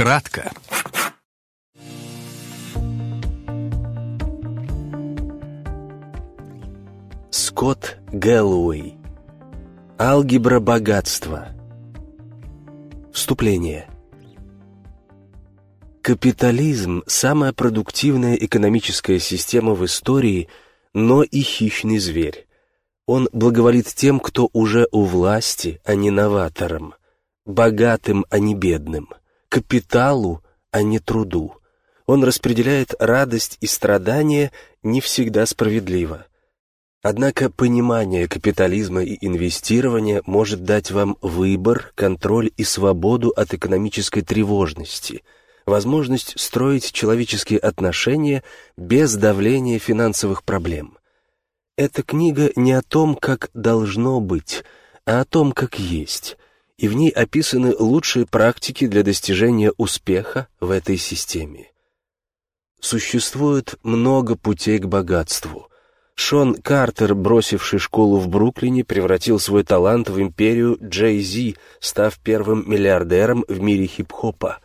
Кратко. Скотт Гэллоуэй. Алгебра богатства. Вступление. Капитализм – самая продуктивная экономическая система в истории, но и хищный зверь. Он благоволит тем, кто уже у власти, а не новаторам, богатым, а не бедным, капиталу, а не труду. Он распределяет радость и страдания не всегда справедливо. Однако понимание капитализма и инвестирования может дать вам выбор, контроль и свободу от экономической тревожности, возможность строить человеческие отношения без давления финансовых проблем. Эта книга не о том, как должно быть, а о том, как есть, и в ней описаны лучшие практики для достижения успеха в этой системе. Существует много путей к богатству. Шон Картер, бросивший школу в Бруклине, превратил свой талант в империю Джей Зи, став первым миллиардером в мире хип-хопа.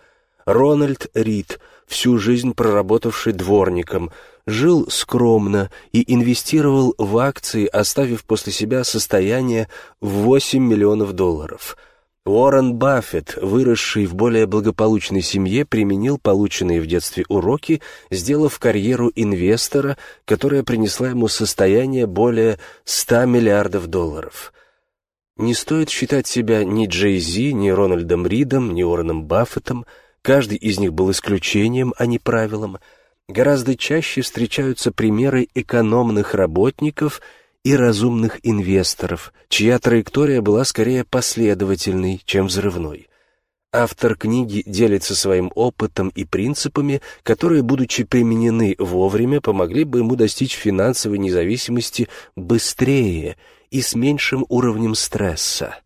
Рональд Рид, всю жизнь проработавший дворником, жил скромно и инвестировал в акции, оставив после себя состояние в 8 миллионов долларов – Уоррен Баффет, выросший в более благополучной семье, применил полученные в детстве уроки, сделав карьеру инвестора, которая принесла ему состояние более 100 миллиардов долларов. Не стоит считать себя ни Джей Зи, ни Рональдом Ридом, ни Уорреном Баффетом. Каждый из них был исключением, а не правилом. Гораздо чаще встречаются примеры экономных работников – и разумных инвесторов, чья траектория была скорее последовательной, чем взрывной. Автор книги делится своим опытом и принципами, которые, будучи применены вовремя, помогли бы ему достичь финансовой независимости быстрее и с меньшим уровнем стресса.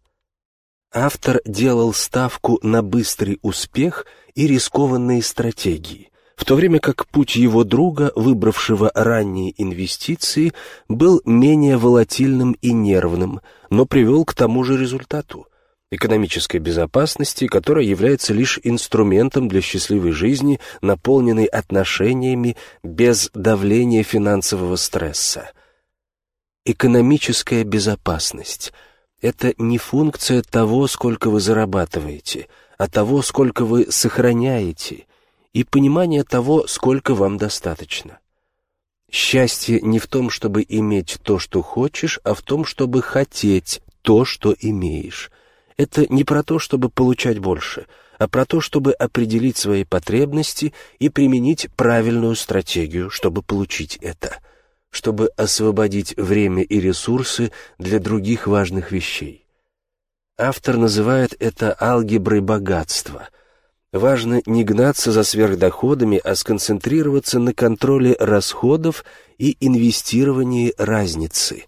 Автор делал ставку на быстрый успех и рискованные стратегии, в то время как путь его друга, выбравшего ранние инвестиции, был менее волатильным и нервным, но привел к тому же результату – экономической безопасности, которая является лишь инструментом для счастливой жизни, наполненной отношениями без давления финансового стресса. Экономическая безопасность – это не функция того, сколько вы зарабатываете, а того, сколько вы сохраняете – и понимание того, сколько вам достаточно. Счастье не в том, чтобы иметь то, что хочешь, а в том, чтобы хотеть то, что имеешь. Это не про то, чтобы получать больше, а про то, чтобы определить свои потребности и применить правильную стратегию, чтобы получить это, чтобы освободить время и ресурсы для других важных вещей. Автор называет это алгеброй богатства – Важно не гнаться за сверхдоходами, а сконцентрироваться на контроле расходов и инвестировании разницы.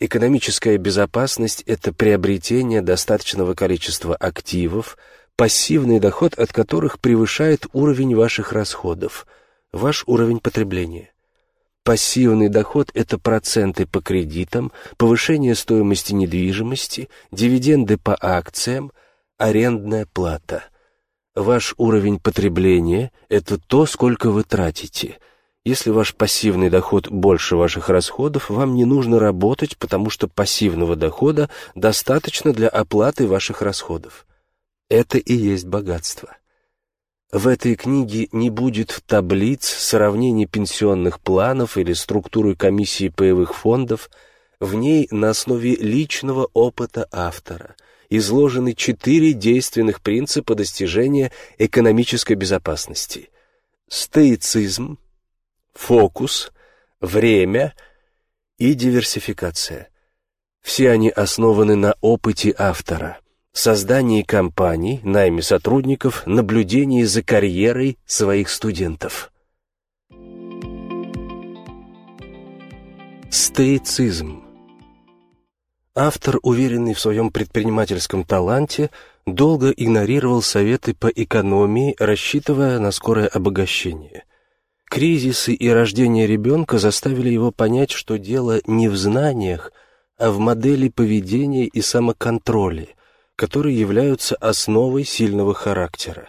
Экономическая безопасность – это приобретение достаточного количества активов, пассивный доход от которых превышает уровень ваших расходов, ваш уровень потребления. Пассивный доход – это проценты по кредитам, повышение стоимости недвижимости, дивиденды по акциям, арендная плата – Ваш уровень потребления – это то, сколько вы тратите. Если ваш пассивный доход больше ваших расходов, вам не нужно работать, потому что пассивного дохода достаточно для оплаты ваших расходов. Это и есть богатство. В этой книге не будет таблиц, сравнений пенсионных планов или структуры комиссии паевых фондов. В ней на основе личного опыта автора – изложены четыре действенных принципа достижения экономической безопасности. Стоицизм, фокус, время и диверсификация. Все они основаны на опыте автора, создании компаний, найме сотрудников, наблюдении за карьерой своих студентов. Стоицизм Автор, уверенный в своем предпринимательском таланте, долго игнорировал советы по экономии, рассчитывая на скорое обогащение. Кризисы и рождение ребенка заставили его понять, что дело не в знаниях, а в модели поведения и самоконтроле, которые являются основой сильного характера.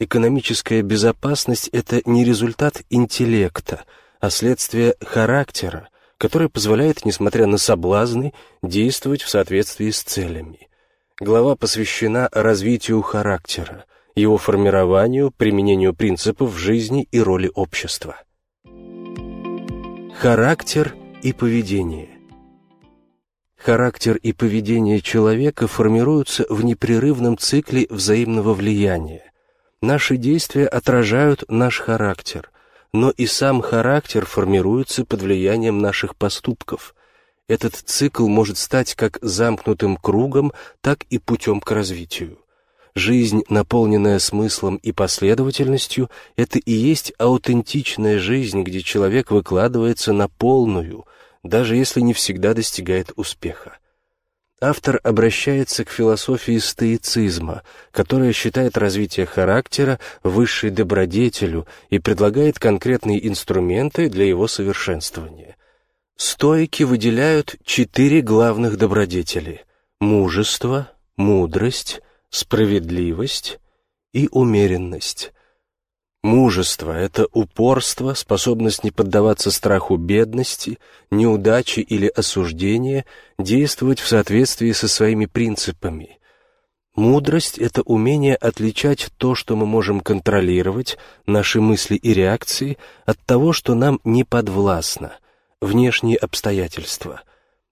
Экономическая безопасность – это не результат интеллекта, а следствие характера, который позволяет, несмотря на соблазны, действовать в соответствии с целями. Глава посвящена развитию характера, его формированию, применению принципов в жизни и роли общества. Характер и поведение Характер и поведение человека формируются в непрерывном цикле взаимного влияния. Наши действия отражают наш характер, но и сам характер формируется под влиянием наших поступков. Этот цикл может стать как замкнутым кругом, так и путем к развитию. Жизнь, наполненная смыслом и последовательностью, это и есть аутентичная жизнь, где человек выкладывается на полную, даже если не всегда достигает успеха. Автор обращается к философии стоицизма, которая считает развитие характера высшей добродетелю и предлагает конкретные инструменты для его совершенствования. Стоики выделяют четыре главных добродетели – мужество, мудрость, справедливость и умеренность. Мужество — это упорство, способность не поддаваться страху бедности, неудачи или осуждения, действовать в соответствии со своими принципами. Мудрость — это умение отличать то, что мы можем контролировать, наши мысли и реакции, от того, что нам не подвластно, внешние обстоятельства.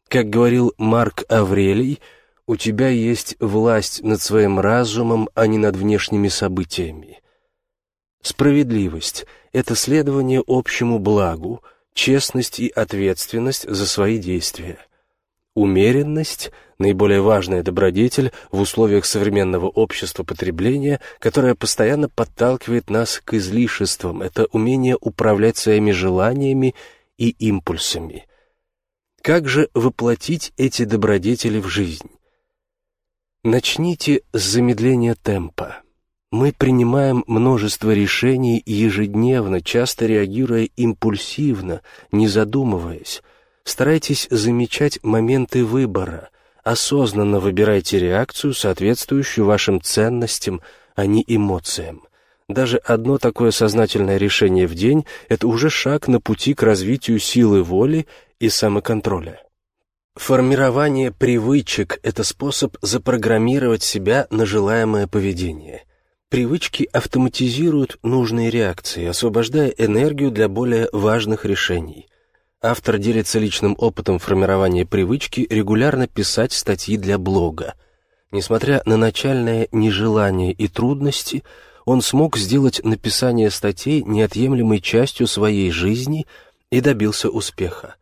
Как говорил Марк Аврелий, у тебя есть власть над своим разумом, а не над внешними событиями. Справедливость — это следование общему благу, честность и ответственность за свои действия. Умеренность — наиболее важная добродетель в условиях современного общества потребления, которая постоянно подталкивает нас к излишествам. Это умение управлять своими желаниями и импульсами. Как же воплотить эти добродетели в жизнь? Начните с замедления темпа. Мы принимаем множество решений ежедневно, часто реагируя импульсивно, не задумываясь. Старайтесь замечать моменты выбора. Осознанно выбирайте реакцию, соответствующую вашим ценностям, а не эмоциям. Даже одно такое сознательное решение в день – это уже шаг на пути к развитию силы воли и самоконтроля. Формирование привычек – это способ запрограммировать себя на желаемое поведение – Привычки автоматизируют нужные реакции, освобождая энергию для более важных решений. Автор делится личным опытом формирования привычки регулярно писать статьи для блога. Несмотря на начальное нежелание и трудности, он смог сделать написание статей неотъемлемой частью своей жизни и добился успеха.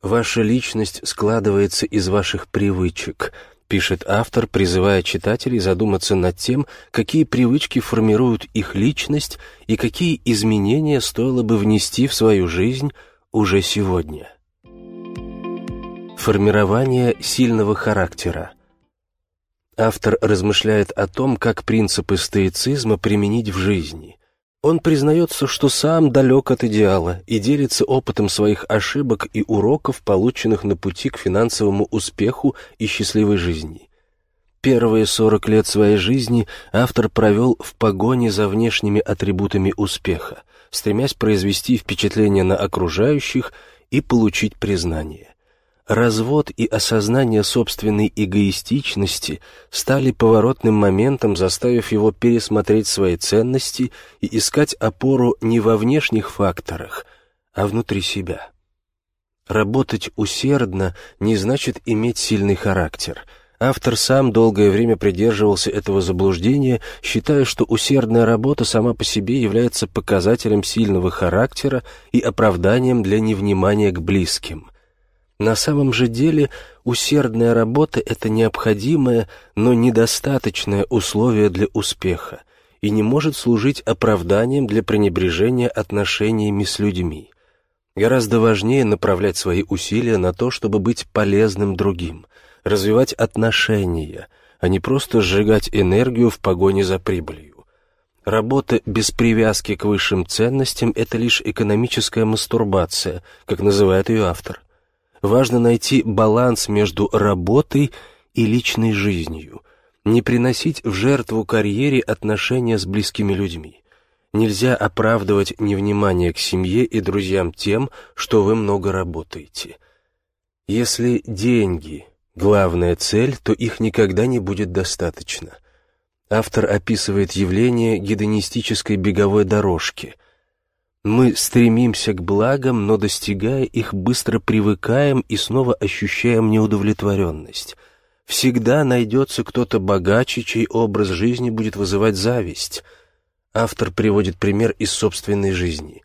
Ваша личность складывается из ваших привычек – пишет автор, призывая читателей задуматься над тем, какие привычки формируют их личность и какие изменения стоило бы внести в свою жизнь уже сегодня. Формирование сильного характера. Автор размышляет о том, как принципы стоицизма применить в жизни. Он признается, что сам далек от идеала и делится опытом своих ошибок и уроков, полученных на пути к финансовому успеху и счастливой жизни. Первые 40 лет своей жизни автор провел в погоне за внешними атрибутами успеха, стремясь произвести впечатление на окружающих и получить признание. Развод и осознание собственной эгоистичности стали поворотным моментом, заставив его пересмотреть свои ценности и искать опору не во внешних факторах, а внутри себя. Работать усердно не значит иметь сильный характер. Автор сам долгое время придерживался этого заблуждения, считая, что усердная работа сама по себе является показателем сильного характера и оправданием для невнимания к близким – на самом же деле усердная работа — это необходимое, но недостаточное условие для успеха и не может служить оправданием для пренебрежения отношениями с людьми. Гораздо важнее направлять свои усилия на то, чтобы быть полезным другим, развивать отношения, а не просто сжигать энергию в погоне за прибылью. Работа без привязки к высшим ценностям — это лишь экономическая мастурбация, как называет ее автор. Важно найти баланс между работой и личной жизнью. Не приносить в жертву карьере отношения с близкими людьми. Нельзя оправдывать невнимание к семье и друзьям тем, что вы много работаете. Если деньги — главная цель, то их никогда не будет достаточно. Автор описывает явление гедонистической беговой дорожки. Мы стремимся к благам, но достигая их, быстро привыкаем и снова ощущаем неудовлетворенность. Всегда найдется кто-то богаче, чей образ жизни будет вызывать зависть — Автор приводит пример из собственной жизни.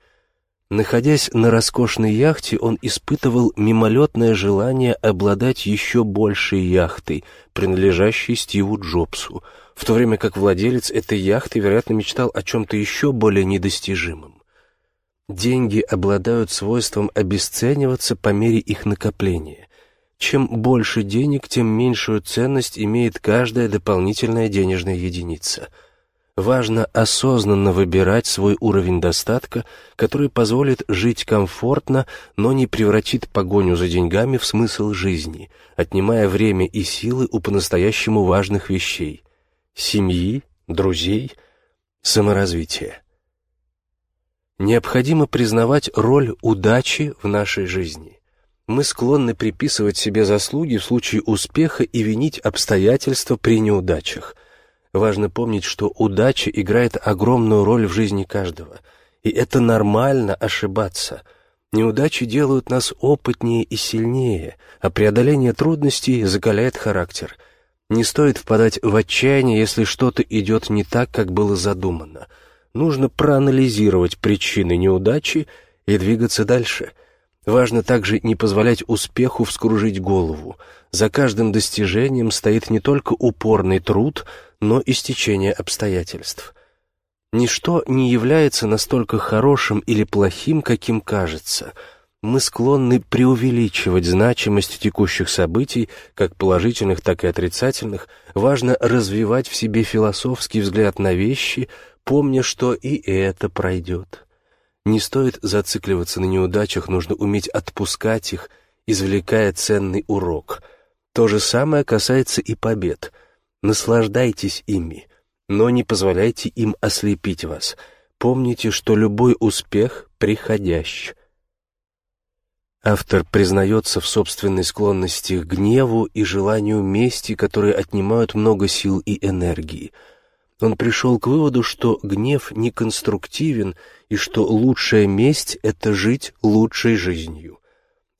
Находясь на роскошной яхте, он испытывал мимолетное желание обладать еще большей яхтой, принадлежащей Стиву Джобсу, в то время как владелец этой яхты, вероятно, мечтал о чем-то еще более недостижимом. Деньги обладают свойством обесцениваться по мере их накопления. Чем больше денег, тем меньшую ценность имеет каждая дополнительная денежная единица – важно осознанно выбирать свой уровень достатка, который позволит жить комфортно, но не превратит погоню за деньгами в смысл жизни, отнимая время и силы у по-настоящему важных вещей – семьи, друзей, саморазвития. Необходимо признавать роль удачи в нашей жизни. Мы склонны приписывать себе заслуги в случае успеха и винить обстоятельства при неудачах – Важно помнить, что удача играет огромную роль в жизни каждого, и это нормально ошибаться. Неудачи делают нас опытнее и сильнее, а преодоление трудностей закаляет характер. Не стоит впадать в отчаяние, если что-то идет не так, как было задумано. Нужно проанализировать причины неудачи и двигаться дальше — Важно также не позволять успеху вскружить голову. За каждым достижением стоит не только упорный труд, но и стечение обстоятельств. Ничто не является настолько хорошим или плохим, каким кажется. Мы склонны преувеличивать значимость текущих событий, как положительных, так и отрицательных. Важно развивать в себе философский взгляд на вещи, помня, что и это пройдет. Не стоит зацикливаться на неудачах, нужно уметь отпускать их, извлекая ценный урок. То же самое касается и побед. Наслаждайтесь ими, но не позволяйте им ослепить вас. Помните, что любой успех приходящ. Автор признается в собственной склонности к гневу и желанию мести, которые отнимают много сил и энергии – он пришел к выводу, что гнев не конструктивен и что лучшая месть — это жить лучшей жизнью.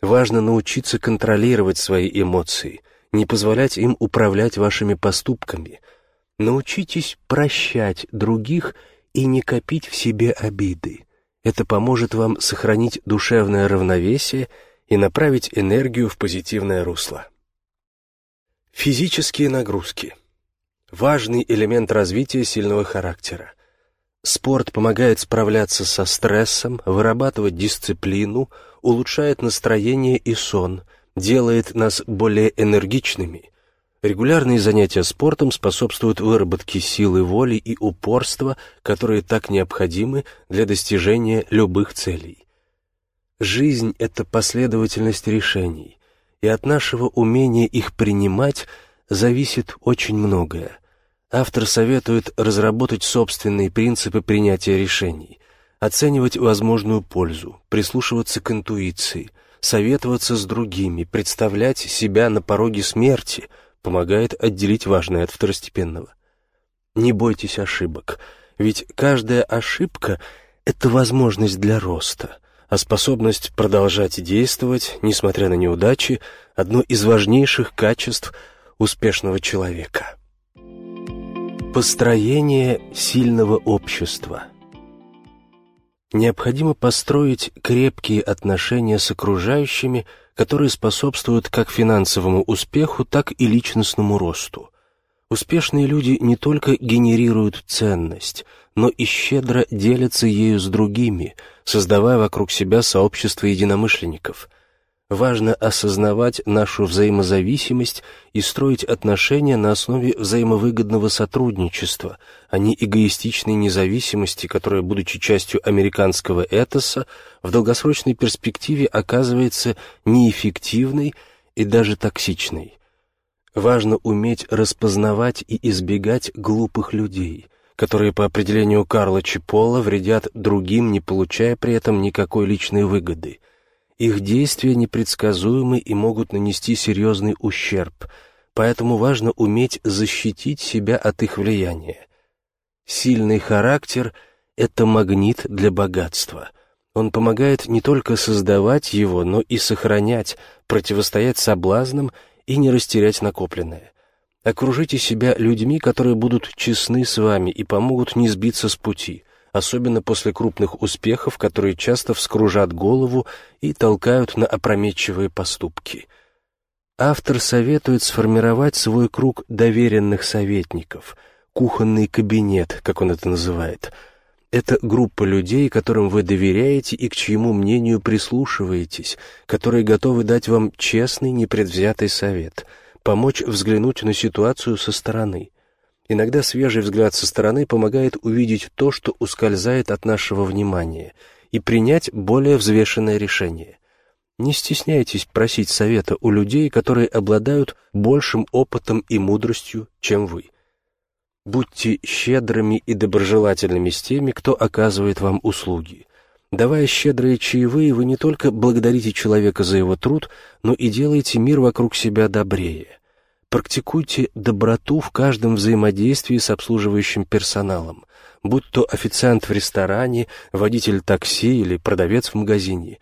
Важно научиться контролировать свои эмоции, не позволять им управлять вашими поступками. Научитесь прощать других и не копить в себе обиды. Это поможет вам сохранить душевное равновесие и направить энергию в позитивное русло. Физические нагрузки – важный элемент развития сильного характера. Спорт помогает справляться со стрессом, вырабатывать дисциплину, улучшает настроение и сон, делает нас более энергичными. Регулярные занятия спортом способствуют выработке силы воли и упорства, которые так необходимы для достижения любых целей. Жизнь — это последовательность решений, и от нашего умения их принимать зависит очень многое. Автор советует разработать собственные принципы принятия решений, оценивать возможную пользу, прислушиваться к интуиции, советоваться с другими, представлять себя на пороге смерти, помогает отделить важное от второстепенного. Не бойтесь ошибок, ведь каждая ошибка — это возможность для роста, а способность продолжать действовать, несмотря на неудачи, одно из важнейших качеств успешного человека. Построение сильного общества Необходимо построить крепкие отношения с окружающими, которые способствуют как финансовому успеху, так и личностному росту. Успешные люди не только генерируют ценность, но и щедро делятся ею с другими, создавая вокруг себя сообщество единомышленников – Важно осознавать нашу взаимозависимость и строить отношения на основе взаимовыгодного сотрудничества, а не эгоистичной независимости, которая, будучи частью американского этоса, в долгосрочной перспективе оказывается неэффективной и даже токсичной. Важно уметь распознавать и избегать глупых людей, которые по определению Карла Чипола вредят другим, не получая при этом никакой личной выгоды. Их действия непредсказуемы и могут нанести серьезный ущерб, поэтому важно уметь защитить себя от их влияния. Сильный характер — это магнит для богатства. Он помогает не только создавать его, но и сохранять, противостоять соблазнам и не растерять накопленное. Окружите себя людьми, которые будут честны с вами и помогут не сбиться с пути, особенно после крупных успехов, которые часто вскружат голову и толкают на опрометчивые поступки. Автор советует сформировать свой круг доверенных советников, кухонный кабинет, как он это называет. Это группа людей, которым вы доверяете и к чьему мнению прислушиваетесь, которые готовы дать вам честный, непредвзятый совет — помочь взглянуть на ситуацию со стороны. Иногда свежий взгляд со стороны помогает увидеть то, что ускользает от нашего внимания, и принять более взвешенное решение. Не стесняйтесь просить совета у людей, которые обладают большим опытом и мудростью, чем вы. Будьте щедрыми и доброжелательными с теми, кто оказывает вам услуги. Давая щедрые чаевые, вы не только благодарите человека за его труд, но и делаете мир вокруг себя добрее. Практикуйте доброту в каждом взаимодействии с обслуживающим персоналом, будь то официант в ресторане, водитель такси или продавец в магазине.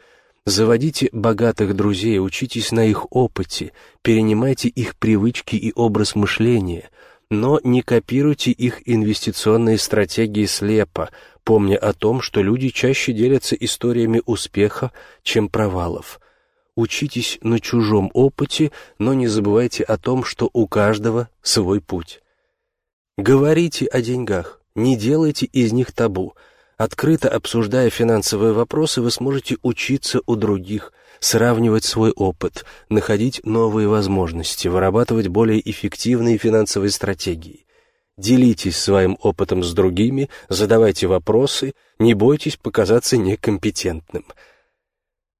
Заводите богатых друзей, учитесь на их опыте, перенимайте их привычки и образ мышления, но не копируйте их инвестиционные стратегии слепо, помня о том, что люди чаще делятся историями успеха, чем провалов. Учитесь на чужом опыте, но не забывайте о том, что у каждого свой путь. Говорите о деньгах, не делайте из них табу. Открыто обсуждая финансовые вопросы, вы сможете учиться у других, сравнивать свой опыт, находить новые возможности, вырабатывать более эффективные финансовые стратегии. Делитесь своим опытом с другими, задавайте вопросы, не бойтесь показаться некомпетентным.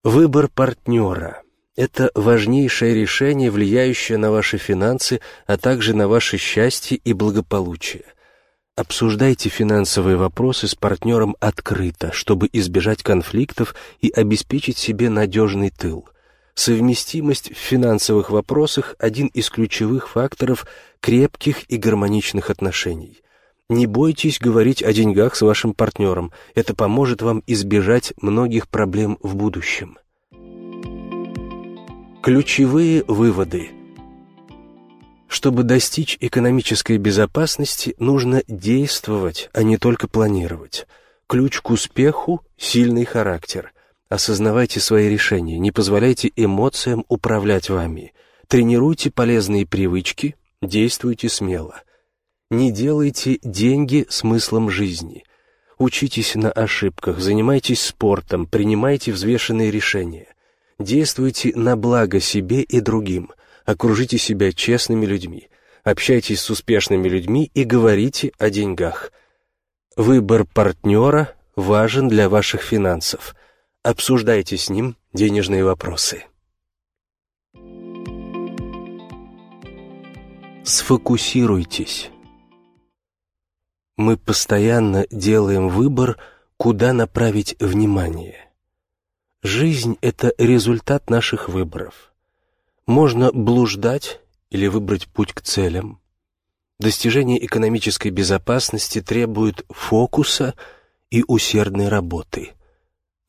Выбор партнера – это важнейшее решение, влияющее на ваши финансы, а также на ваше счастье и благополучие. Обсуждайте финансовые вопросы с партнером открыто, чтобы избежать конфликтов и обеспечить себе надежный тыл – Совместимость в финансовых вопросах – один из ключевых факторов крепких и гармоничных отношений. Не бойтесь говорить о деньгах с вашим партнером, это поможет вам избежать многих проблем в будущем. Ключевые выводы Чтобы достичь экономической безопасности, нужно действовать, а не только планировать. Ключ к успеху – сильный характер – Осознавайте свои решения, не позволяйте эмоциям управлять вами. Тренируйте полезные привычки, действуйте смело. Не делайте деньги смыслом жизни. Учитесь на ошибках, занимайтесь спортом, принимайте взвешенные решения. Действуйте на благо себе и другим. Окружите себя честными людьми. Общайтесь с успешными людьми и говорите о деньгах. Выбор партнера важен для ваших финансов – Обсуждайте с ним денежные вопросы. Сфокусируйтесь. Мы постоянно делаем выбор, куда направить внимание. Жизнь — это результат наших выборов. Можно блуждать или выбрать путь к целям. Достижение экономической безопасности требует фокуса и усердной работы —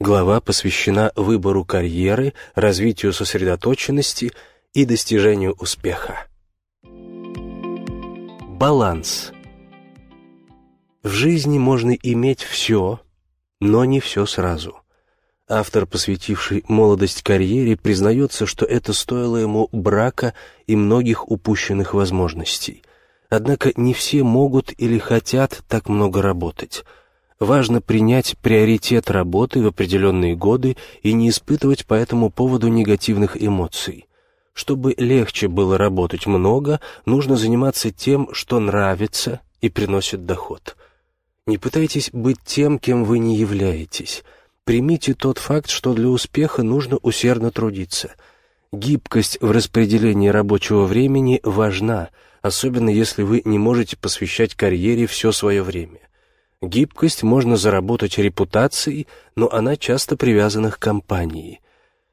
Глава посвящена выбору карьеры, развитию сосредоточенности и достижению успеха. Баланс. В жизни можно иметь все, но не все сразу. Автор, посвятивший молодость карьере, признается, что это стоило ему брака и многих упущенных возможностей. Однако не все могут или хотят так много работать – Важно принять приоритет работы в определенные годы и не испытывать по этому поводу негативных эмоций. Чтобы легче было работать много, нужно заниматься тем, что нравится и приносит доход. Не пытайтесь быть тем, кем вы не являетесь. Примите тот факт, что для успеха нужно усердно трудиться. Гибкость в распределении рабочего времени важна, особенно если вы не можете посвящать карьере все свое время. Гибкость можно заработать репутацией, но она часто привязана к компании.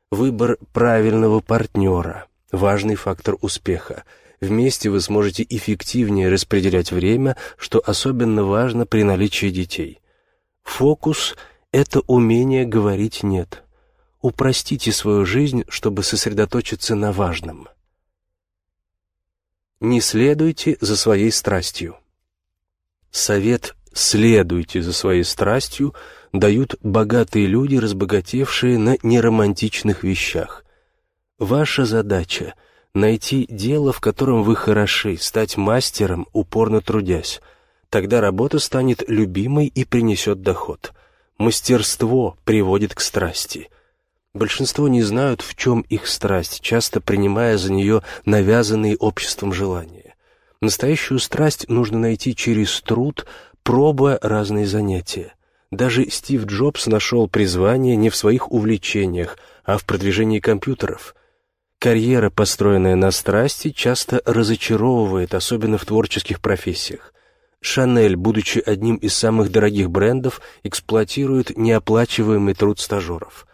Выбор правильного партнера – важный фактор успеха. Вместе вы сможете эффективнее распределять время, что особенно важно при наличии детей. Фокус – это умение говорить «нет». Упростите свою жизнь, чтобы сосредоточиться на важном. Не следуйте за своей страстью. Совет «следуйте за своей страстью» дают богатые люди, разбогатевшие на неромантичных вещах. Ваша задача — найти дело, в котором вы хороши, стать мастером, упорно трудясь. Тогда работа станет любимой и принесет доход. Мастерство приводит к страсти. Большинство не знают, в чем их страсть, часто принимая за нее навязанные обществом желания. Настоящую страсть нужно найти через труд, пробуя разные занятия. Даже Стив Джобс нашел призвание не в своих увлечениях, а в продвижении компьютеров. Карьера, построенная на страсти, часто разочаровывает, особенно в творческих профессиях. Шанель, будучи одним из самых дорогих брендов, эксплуатирует неоплачиваемый труд стажеров.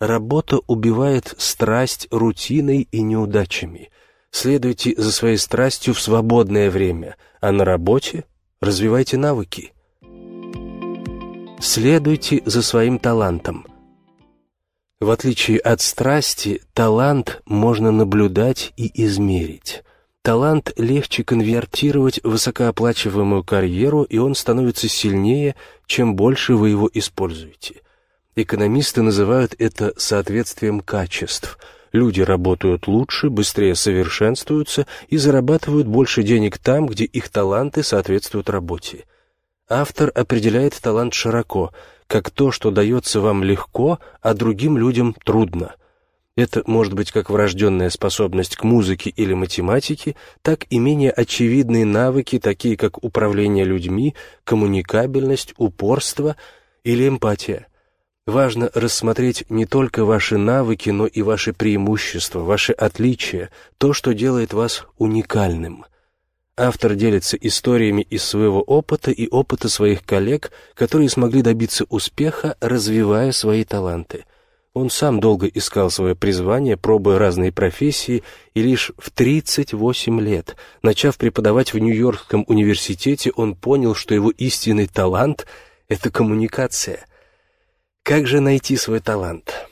Работа убивает страсть рутиной и неудачами. Следуйте за своей страстью в свободное время, а на работе развивайте навыки. Следуйте за своим талантом. В отличие от страсти, талант можно наблюдать и измерить. Талант легче конвертировать в высокооплачиваемую карьеру, и он становится сильнее, чем больше вы его используете. Экономисты называют это соответствием качеств. Люди работают лучше, быстрее совершенствуются и зарабатывают больше денег там, где их таланты соответствуют работе. Автор определяет талант широко, как то, что дается вам легко, а другим людям трудно. Это может быть как врожденная способность к музыке или математике, так и менее очевидные навыки, такие как управление людьми, коммуникабельность, упорство или эмпатия. Важно рассмотреть не только ваши навыки, но и ваши преимущества, ваши отличия, то, что делает вас уникальным – Автор делится историями из своего опыта и опыта своих коллег, которые смогли добиться успеха, развивая свои таланты. Он сам долго искал свое призвание, пробуя разные профессии, и лишь в 38 лет, начав преподавать в Нью-Йоркском университете, он понял, что его истинный талант — это коммуникация. Как же найти свой талант?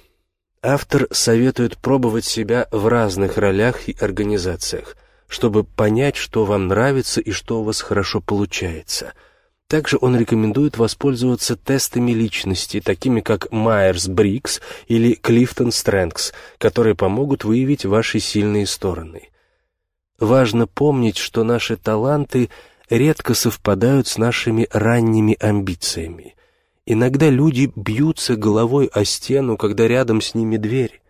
Автор советует пробовать себя в разных ролях и организациях — чтобы понять, что вам нравится и что у вас хорошо получается. Также он рекомендует воспользоваться тестами личности, такими как Майерс-Бриггс или Clifton Strengths, которые помогут выявить ваши сильные стороны. Важно помнить, что наши таланты редко совпадают с нашими ранними амбициями. Иногда люди бьются головой о стену, когда рядом с ними дверь.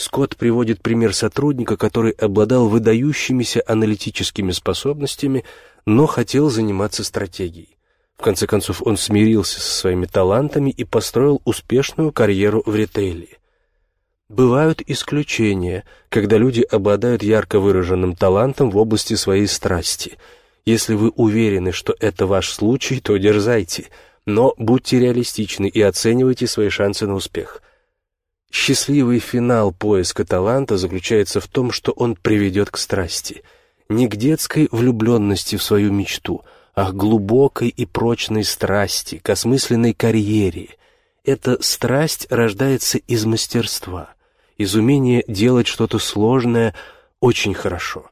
Скотт приводит пример сотрудника, который обладал выдающимися аналитическими способностями, но хотел заниматься стратегией. В конце концов, он смирился со своими талантами и построил успешную карьеру в ритейле. Бывают исключения, когда люди обладают ярко выраженным талантом в области своей страсти. Если вы уверены, что это ваш случай, то дерзайте, но будьте реалистичны и оценивайте свои шансы на успех – Счастливый финал поиска таланта заключается в том, что он приведет к страсти. Не к детской влюбленности в свою мечту, а к глубокой и прочной страсти, к осмысленной карьере. Эта страсть рождается из мастерства, из умения делать что-то сложное очень хорошо.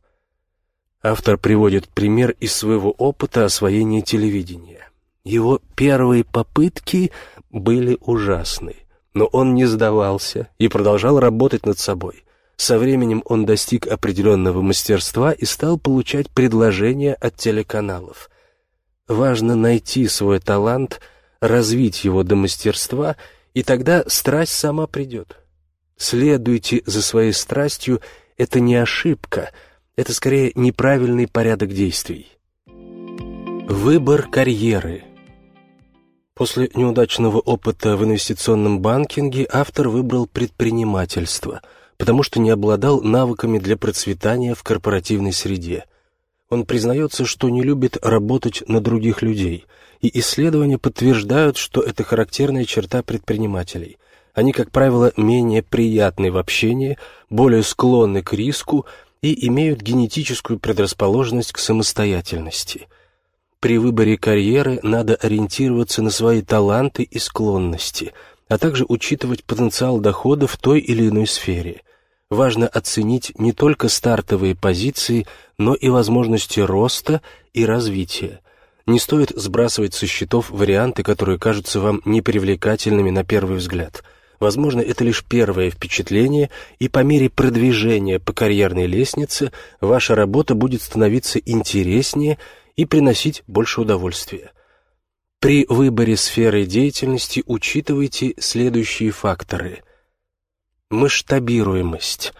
Автор приводит пример из своего опыта освоения телевидения. Его первые попытки были ужасны. Но он не сдавался и продолжал работать над собой. Со временем он достиг определенного мастерства и стал получать предложения от телеканалов. Важно найти свой талант, развить его до мастерства, и тогда страсть сама придет. Следуйте за своей страстью — это не ошибка, это скорее неправильный порядок действий. Выбор карьеры — После неудачного опыта в инвестиционном банкинге автор выбрал предпринимательство. потому что не обладал навыками для процветания в корпоративной среде. Он признается, что не любит работать на других людей, и исследования подтверждают, что это характерная черта предпринимателей. Они, как правило, менее приятны в общении, более склонны к риску и имеют генетическую предрасположенность к самостоятельности. При выборе карьеры надо ориентироваться на свои таланты и склонности, а также учитывать потенциал дохода в той или иной сфере важно оценить не только стартовые позиции, но и возможности роста и развития. Не стоит сбрасывать со счетов варианты, которые кажутся вам непривлекательными на первый взгляд. Возможно, это лишь первое впечатление, и по мере продвижения по карьерной лестнице ваша работа будет становиться интереснее и приносить больше удовольствия. При выборе сферы деятельности учитывайте следующие факторы – Масштабируемость.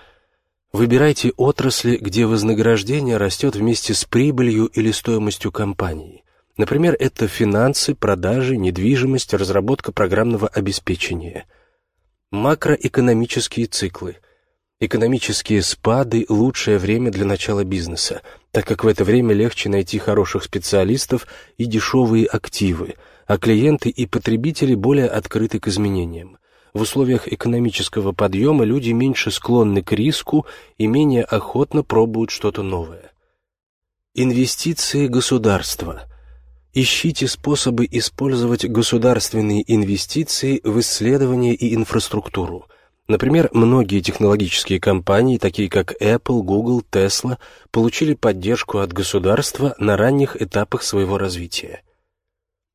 Выбирайте отрасли, где вознаграждение растет вместе с прибылью или стоимостью компании. Например, это финансы, продажи, недвижимость, разработка программного обеспечения. Макроэкономические циклы. Экономические спады – лучшее время для начала бизнеса, так как в это время легче найти хороших специалистов и дешевые активы, а клиенты и потребители более открыты к изменениям. В условиях экономического подъема люди меньше склонны к риску и менее охотно пробуют что-то новое. Инвестиции государства. Ищите способы использовать государственные инвестиции в исследования и инфраструктуру. Например, многие технологические компании, такие как Apple, Google, Tesla, получили поддержку от государства на ранних этапах своего развития.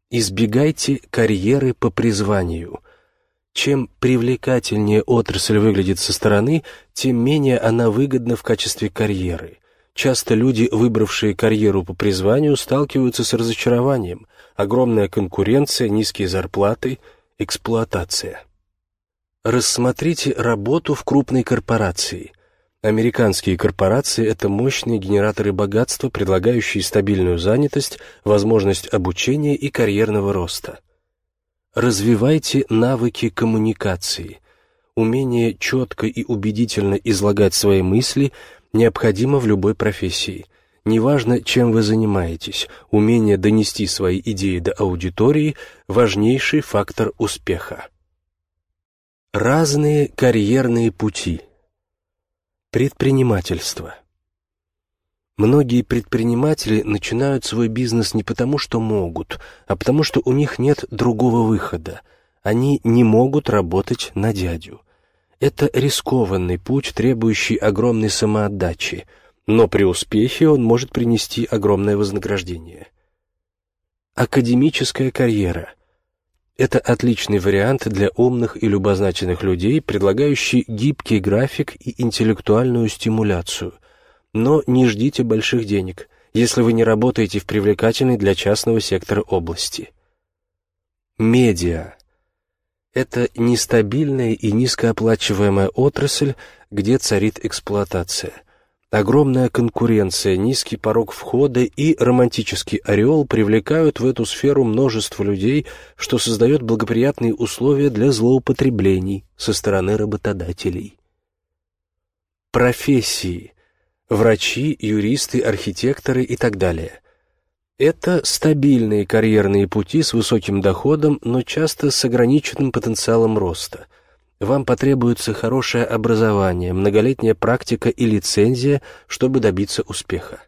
Избегайте карьеры по призванию – чем привлекательнее отрасль выглядит со стороны, тем менее она выгодна в качестве карьеры. Часто люди, выбравшие карьеру по призванию, сталкиваются с разочарованием, огромная конкуренция, низкие зарплаты, эксплуатация. Рассмотрите работу в крупной корпорации. Американские корпорации – это мощные генераторы богатства, предлагающие стабильную занятость, возможность обучения и карьерного роста – Развивайте навыки коммуникации. Умение четко и убедительно излагать свои мысли необходимо в любой профессии. Неважно, чем вы занимаетесь, умение донести свои идеи до аудитории – важнейший фактор успеха. Разные карьерные пути. Предпринимательство. Многие предприниматели начинают свой бизнес не потому, что могут, а потому, что у них нет другого выхода. Они не могут работать на дядю. Это рискованный путь, требующий огромной самоотдачи, но при успехе он может принести огромное вознаграждение. Академическая карьера – это отличный вариант для умных и любознательных людей, предлагающий гибкий график и интеллектуальную стимуляцию, но не ждите больших денег, если вы не работаете в привлекательной для частного сектора области. Медиа – это нестабильная и низкооплачиваемая отрасль, где царит эксплуатация. Огромная конкуренция, низкий порог входа и романтический ореол привлекают в эту сферу множество людей, что создает благоприятные условия для злоупотреблений со стороны работодателей. Профессии врачи, юристы, архитекторы и так далее. Это стабильные карьерные пути с высоким доходом, но часто с ограниченным потенциалом роста. Вам потребуется хорошее образование, многолетняя практика и лицензия, чтобы добиться успеха.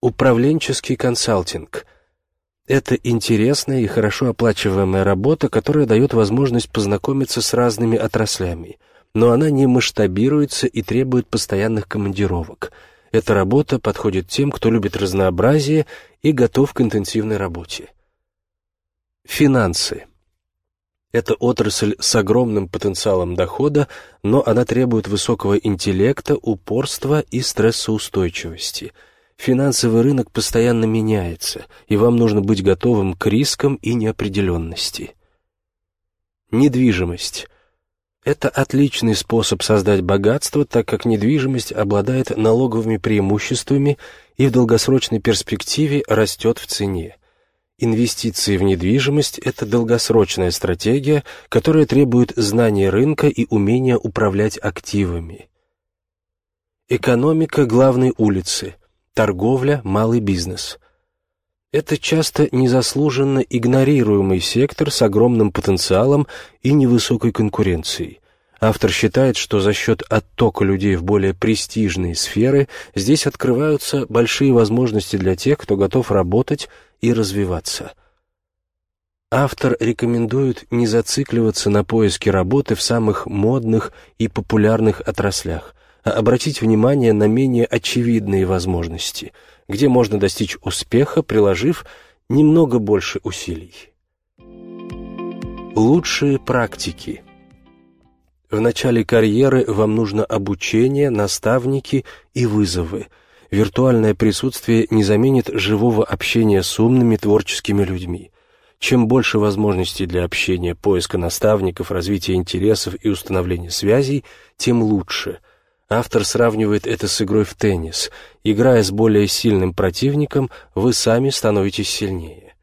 Управленческий консалтинг – это интересная и хорошо оплачиваемая работа, которая дает возможность познакомиться с разными отраслями – но она не масштабируется и требует постоянных командировок. Эта работа подходит тем, кто любит разнообразие и готов к интенсивной работе. Финансы. Это отрасль с огромным потенциалом дохода, но она требует высокого интеллекта, упорства и стрессоустойчивости. Финансовый рынок постоянно меняется, и вам нужно быть готовым к рискам и неопределенности. Недвижимость – это отличный способ создать богатство, так как недвижимость обладает налоговыми преимуществами и в долгосрочной перспективе растет в цене. Инвестиции в недвижимость – это долгосрочная стратегия, которая требует знания рынка и умения управлять активами. Экономика главной улицы, торговля, малый бизнес. Это часто незаслуженно игнорируемый сектор с огромным потенциалом и невысокой конкуренцией. Автор считает, что за счет оттока людей в более престижные сферы здесь открываются большие возможности для тех, кто готов работать и развиваться. Автор рекомендует не зацикливаться на поиске работы в самых модных и популярных отраслях, а обратить внимание на менее очевидные возможности, где можно достичь успеха, приложив немного больше усилий. Лучшие практики – в начале карьеры вам нужно обучение, наставники и вызовы. Виртуальное присутствие не заменит живого общения с умными творческими людьми. Чем больше возможностей для общения, поиска наставников, развития интересов и установления связей, тем лучше. Автор сравнивает это с игрой в теннис. Играя с более сильным противником, вы сами становитесь сильнее.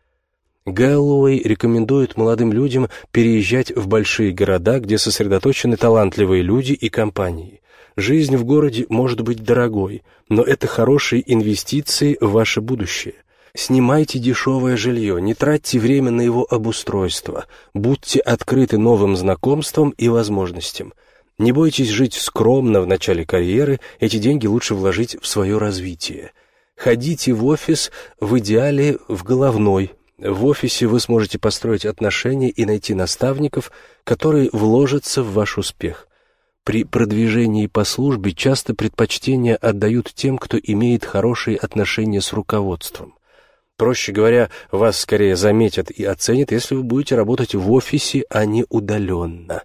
Гэллоуэй рекомендует молодым людям переезжать в большие города, где сосредоточены талантливые люди и компании. Жизнь в городе может быть дорогой, но это хорошие инвестиции в ваше будущее. Снимайте дешевое жилье, не тратьте время на его обустройство, будьте открыты новым знакомствам и возможностям. Не бойтесь жить скромно в начале карьеры, эти деньги лучше вложить в свое развитие. Ходите в офис в идеале в головной, в офисе вы сможете построить отношения и найти наставников, которые вложатся в ваш успех. При продвижении по службе часто предпочтение отдают тем, кто имеет хорошие отношения с руководством. Проще говоря, вас скорее заметят и оценят, если вы будете работать в офисе, а не удаленно.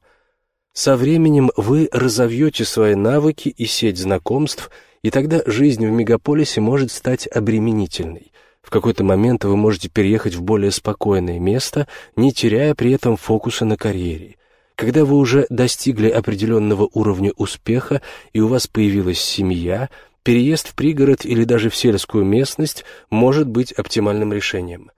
Со временем вы разовьете свои навыки и сеть знакомств, и тогда жизнь в мегаполисе может стать обременительной. В какой-то момент вы можете переехать в более спокойное место, не теряя при этом фокуса на карьере. Когда вы уже достигли определенного уровня успеха и у вас появилась семья, переезд в пригород или даже в сельскую местность может быть оптимальным решением.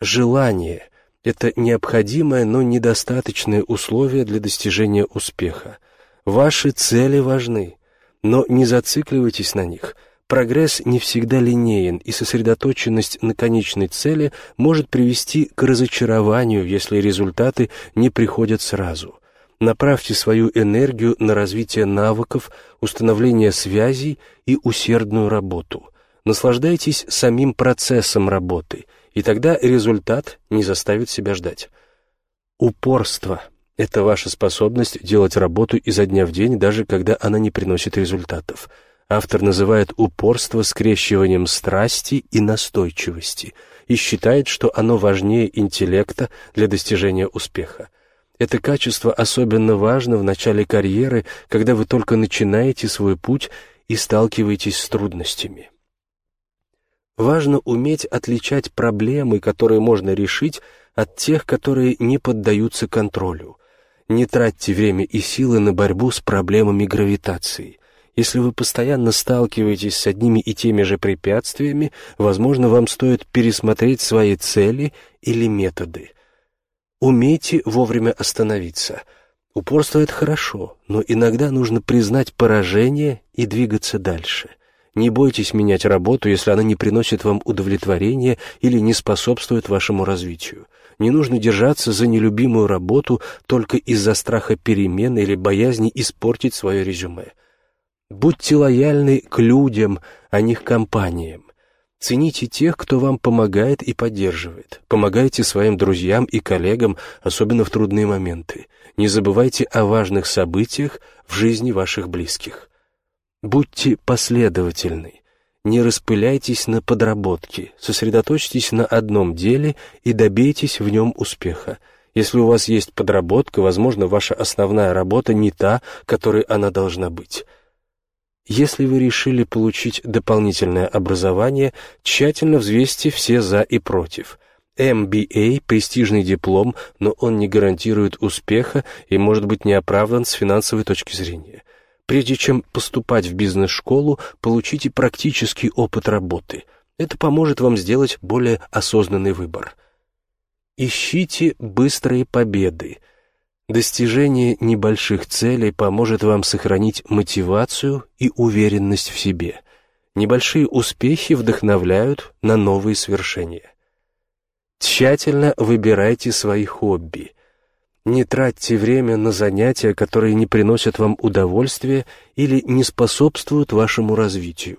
Желание – это необходимое, но недостаточное условие для достижения успеха. Ваши цели важны, но не зацикливайтесь на них – Прогресс не всегда линеен, и сосредоточенность на конечной цели может привести к разочарованию, если результаты не приходят сразу. Направьте свою энергию на развитие навыков, установление связей и усердную работу. Наслаждайтесь самим процессом работы, и тогда результат не заставит себя ждать. Упорство – это ваша способность делать работу изо дня в день, даже когда она не приносит результатов – автор называет упорство скрещиванием страсти и настойчивости и считает, что оно важнее интеллекта для достижения успеха. Это качество особенно важно в начале карьеры, когда вы только начинаете свой путь и сталкиваетесь с трудностями. Важно уметь отличать проблемы, которые можно решить, от тех, которые не поддаются контролю. Не тратьте время и силы на борьбу с проблемами гравитации. Если вы постоянно сталкиваетесь с одними и теми же препятствиями, возможно, вам стоит пересмотреть свои цели или методы. Умейте вовремя остановиться. Упорство — это хорошо, но иногда нужно признать поражение и двигаться дальше. Не бойтесь менять работу, если она не приносит вам удовлетворения или не способствует вашему развитию. Не нужно держаться за нелюбимую работу только из-за страха перемен или боязни испортить свое резюме. Будьте лояльны к людям, а не к компаниям. Цените тех, кто вам помогает и поддерживает. Помогайте своим друзьям и коллегам, особенно в трудные моменты. Не забывайте о важных событиях в жизни ваших близких. Будьте последовательны. Не распыляйтесь на подработки. Сосредоточьтесь на одном деле и добейтесь в нем успеха. Если у вас есть подработка, возможно, ваша основная работа не та, которой она должна быть. Если вы решили получить дополнительное образование, тщательно взвесьте все «за» и «против». MBA – престижный диплом, но он не гарантирует успеха и может быть неоправдан с финансовой точки зрения. Прежде чем поступать в бизнес-школу, получите практический опыт работы. Это поможет вам сделать более осознанный выбор – Ищите быстрые победы. Достижение небольших целей поможет вам сохранить мотивацию и уверенность в себе. Небольшие успехи вдохновляют на новые свершения. Тщательно выбирайте свои хобби. Не тратьте время на занятия, которые не приносят вам удовольствия или не способствуют вашему развитию.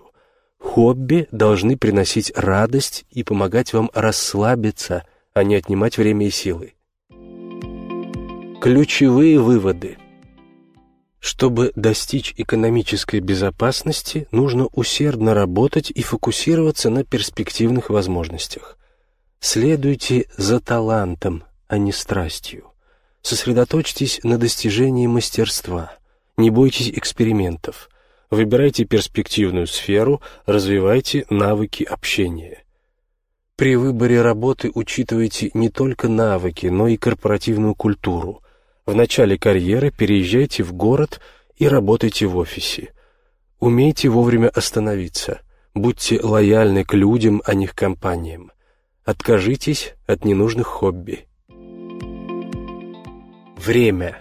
Хобби должны приносить радость и помогать вам расслабиться, а не отнимать время и силы. Ключевые выводы. Чтобы достичь экономической безопасности, нужно усердно работать и фокусироваться на перспективных возможностях. Следуйте за талантом, а не страстью. Сосредоточьтесь на достижении мастерства. Не бойтесь экспериментов. Выбирайте перспективную сферу, развивайте навыки общения. При выборе работы учитывайте не только навыки, но и корпоративную культуру. В начале карьеры переезжайте в город и работайте в офисе. Умейте вовремя остановиться. Будьте лояльны к людям, а не к компаниям. Откажитесь от ненужных хобби. Время.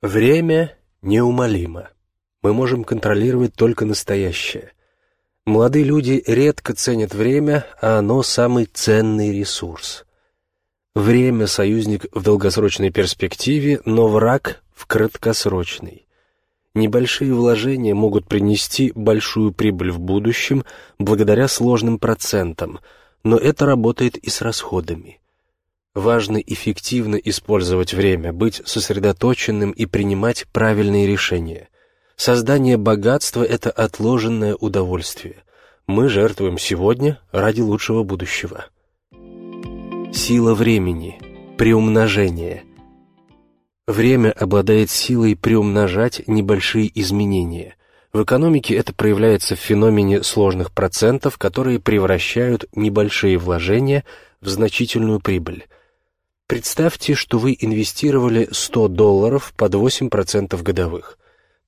Время неумолимо мы можем контролировать только настоящее. Молодые люди редко ценят время, а оно самый ценный ресурс. Время – союзник в долгосрочной перспективе, но враг в краткосрочной. Небольшие вложения могут принести большую прибыль в будущем благодаря сложным процентам, но это работает и с расходами. Важно эффективно использовать время, быть сосредоточенным и принимать правильные решения – Создание богатства — это отложенное удовольствие. Мы жертвуем сегодня ради лучшего будущего. Сила времени. Приумножение. Время обладает силой приумножать небольшие изменения. В экономике это проявляется в феномене сложных процентов, которые превращают небольшие вложения в значительную прибыль. Представьте, что вы инвестировали 100 долларов под 8% годовых.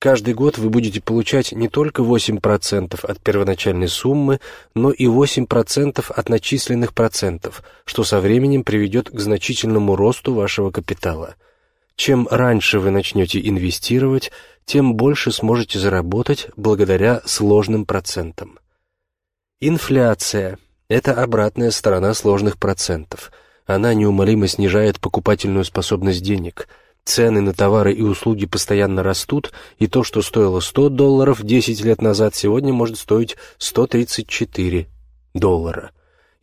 Каждый год вы будете получать не только 8% от первоначальной суммы, но и 8% от начисленных процентов, что со временем приведет к значительному росту вашего капитала. Чем раньше вы начнете инвестировать, тем больше сможете заработать благодаря сложным процентам. Инфляция – это обратная сторона сложных процентов. Она неумолимо снижает покупательную способность денег – Цены на товары и услуги постоянно растут, и то, что стоило 100 долларов 10 лет назад, сегодня может стоить 134 доллара.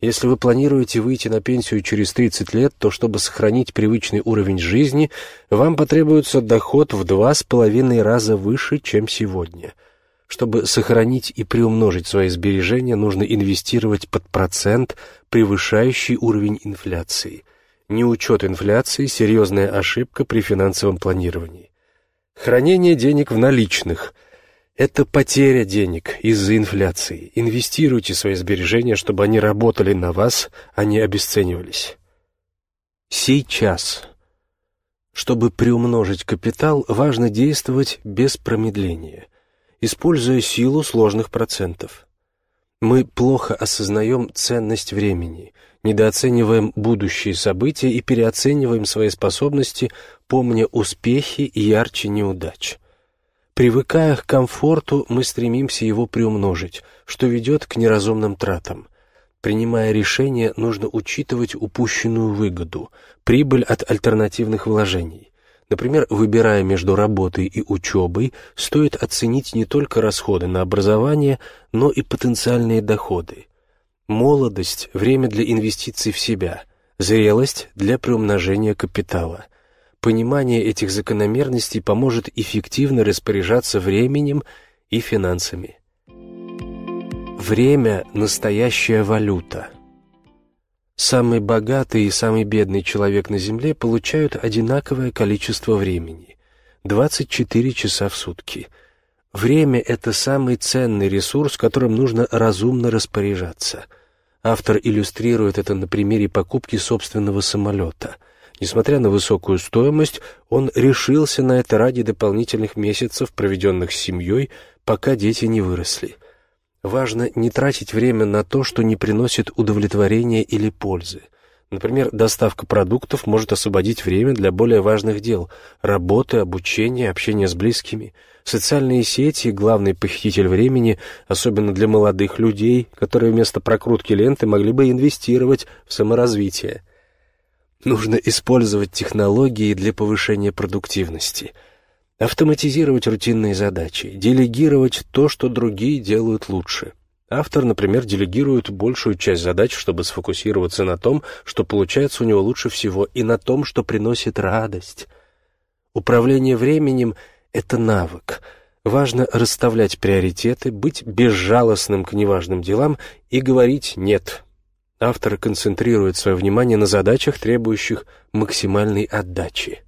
Если вы планируете выйти на пенсию через 30 лет, то чтобы сохранить привычный уровень жизни, вам потребуется доход в два с половиной раза выше, чем сегодня. Чтобы сохранить и приумножить свои сбережения, нужно инвестировать под процент, превышающий уровень инфляции. Неучет инфляции – серьезная ошибка при финансовом планировании. Хранение денег в наличных – это потеря денег из-за инфляции. Инвестируйте свои сбережения, чтобы они работали на вас, а не обесценивались. Сейчас. Чтобы приумножить капитал, важно действовать без промедления, используя силу сложных процентов. Мы плохо осознаем ценность времени – недооцениваем будущие события и переоцениваем свои способности, помня успехи ярче неудач. Привыкая к комфорту, мы стремимся его приумножить, что ведет к неразумным тратам. Принимая решение, нужно учитывать упущенную выгоду, прибыль от альтернативных вложений. Например, выбирая между работой и учебой, стоит оценить не только расходы на образование, но и потенциальные доходы. Молодость – время для инвестиций в себя, зрелость – для приумножения капитала. Понимание этих закономерностей поможет эффективно распоряжаться временем и финансами. Время – настоящая валюта. Самый богатый и самый бедный человек на Земле получают одинаковое количество времени – 24 часа в сутки. Время – это самый ценный ресурс, которым нужно разумно распоряжаться – Автор иллюстрирует это на примере покупки собственного самолета. Несмотря на высокую стоимость, он решился на это ради дополнительных месяцев, проведенных с семьей, пока дети не выросли. Важно не тратить время на то, что не приносит удовлетворения или пользы. Например, доставка продуктов может освободить время для более важных дел – работы, обучения, общения с близкими. Социальные сети – главный похититель времени, особенно для молодых людей, которые вместо прокрутки ленты могли бы инвестировать в саморазвитие. Нужно использовать технологии для повышения продуктивности, автоматизировать рутинные задачи, делегировать то, что другие делают лучше – Автор, например, делегирует большую часть задач, чтобы сфокусироваться на том, что получается у него лучше всего, и на том, что приносит радость. Управление временем — это навык. Важно расставлять приоритеты, быть безжалостным к неважным делам и говорить «нет». Автор концентрирует свое внимание на задачах, требующих максимальной отдачи.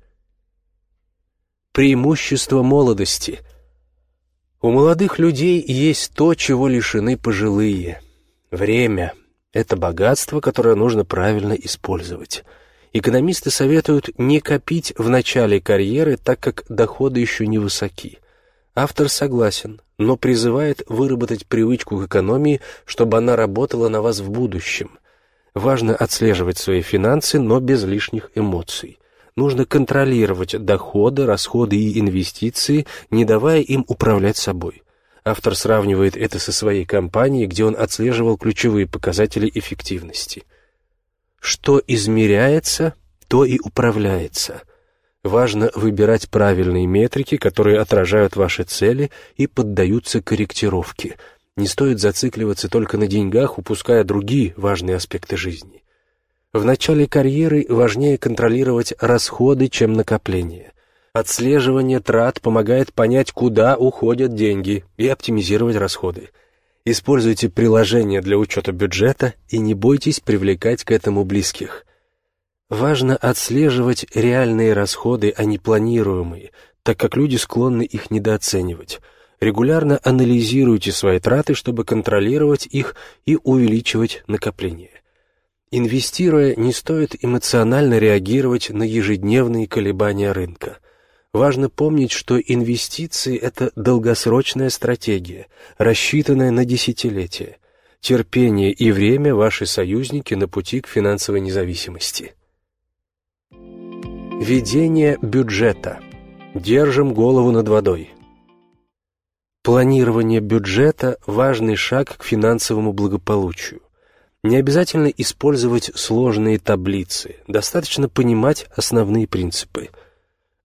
Преимущество молодости — у молодых людей есть то, чего лишены пожилые. Время — это богатство, которое нужно правильно использовать. Экономисты советуют не копить в начале карьеры, так как доходы еще не высоки. Автор согласен, но призывает выработать привычку к экономии, чтобы она работала на вас в будущем. Важно отслеживать свои финансы, но без лишних эмоций нужно контролировать доходы, расходы и инвестиции, не давая им управлять собой. Автор сравнивает это со своей компанией, где он отслеживал ключевые показатели эффективности. Что измеряется, то и управляется. Важно выбирать правильные метрики, которые отражают ваши цели и поддаются корректировке. Не стоит зацикливаться только на деньгах, упуская другие важные аспекты жизни. В начале карьеры важнее контролировать расходы, чем накопления. Отслеживание трат помогает понять, куда уходят деньги, и оптимизировать расходы. Используйте приложение для учета бюджета и не бойтесь привлекать к этому близких. Важно отслеживать реальные расходы, а не планируемые, так как люди склонны их недооценивать. Регулярно анализируйте свои траты, чтобы контролировать их и увеличивать накопление. Инвестируя, не стоит эмоционально реагировать на ежедневные колебания рынка. Важно помнить, что инвестиции – это долгосрочная стратегия, рассчитанная на десятилетия. Терпение и время – ваши союзники на пути к финансовой независимости. Ведение бюджета. Держим голову над водой. Планирование бюджета – важный шаг к финансовому благополучию. Не обязательно использовать сложные таблицы, достаточно понимать основные принципы.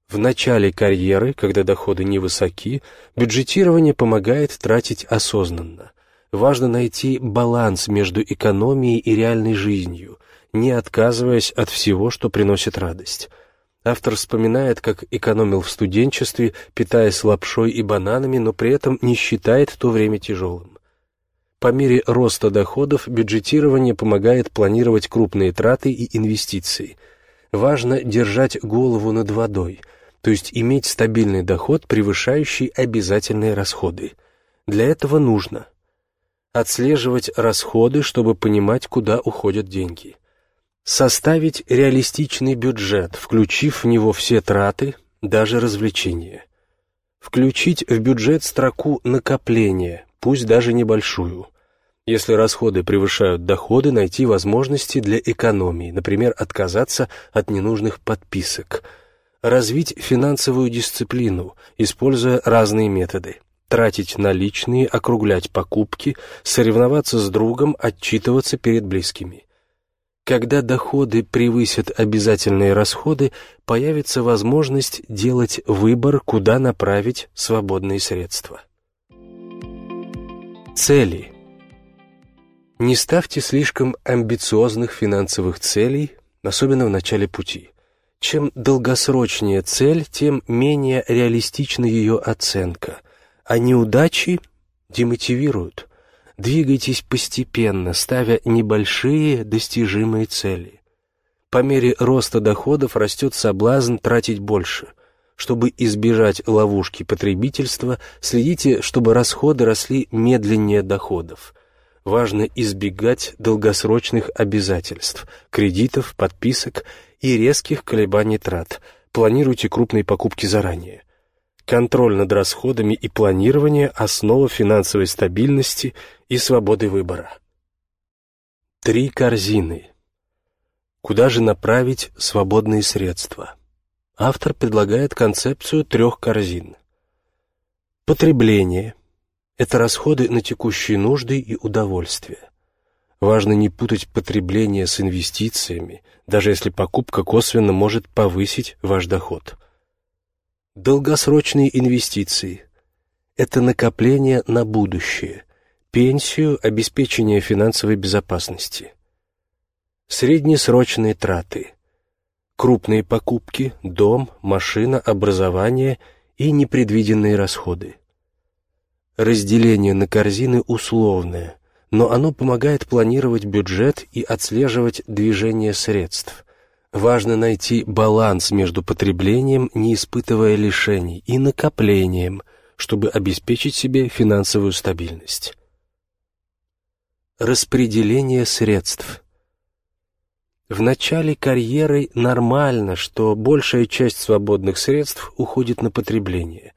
В начале карьеры, когда доходы невысоки, бюджетирование помогает тратить осознанно. Важно найти баланс между экономией и реальной жизнью, не отказываясь от всего, что приносит радость. Автор вспоминает, как экономил в студенчестве, питаясь лапшой и бананами, но при этом не считает то время тяжелым. По мере роста доходов бюджетирование помогает планировать крупные траты и инвестиции. Важно держать голову над водой, то есть иметь стабильный доход, превышающий обязательные расходы. Для этого нужно отслеживать расходы, чтобы понимать, куда уходят деньги. Составить реалистичный бюджет, включив в него все траты, даже развлечения. Включить в бюджет строку накопления, пусть даже небольшую. Если расходы превышают доходы, найти возможности для экономии, например, отказаться от ненужных подписок. Развить финансовую дисциплину, используя разные методы. Тратить наличные, округлять покупки, соревноваться с другом, отчитываться перед близкими. Когда доходы превысят обязательные расходы, появится возможность делать выбор, куда направить свободные средства. Цели. Не ставьте слишком амбициозных финансовых целей, особенно в начале пути. Чем долгосрочнее цель, тем менее реалистична ее оценка, а неудачи демотивируют. Двигайтесь постепенно, ставя небольшие достижимые цели. По мере роста доходов растет соблазн тратить больше. Чтобы избежать ловушки потребительства, следите, чтобы расходы росли медленнее доходов. Важно избегать долгосрочных обязательств, кредитов, подписок и резких колебаний трат. Планируйте крупные покупки заранее. Контроль над расходами и планирование – основа финансовой стабильности и свободы выбора. Три корзины. Куда же направить свободные средства? Автор предлагает концепцию трех корзин. Потребление – это расходы на текущие нужды и удовольствия. Важно не путать потребление с инвестициями, даже если покупка косвенно может повысить ваш доход. Долгосрочные инвестиции – это накопление на будущее, пенсию, обеспечение финансовой безопасности. Среднесрочные траты. Крупные покупки, дом, машина, образование и непредвиденные расходы. Разделение на корзины условное, но оно помогает планировать бюджет и отслеживать движение средств. Важно найти баланс между потреблением, не испытывая лишений, и накоплением, чтобы обеспечить себе финансовую стабильность. Распределение средств – в начале карьеры нормально, что большая часть свободных средств уходит на потребление.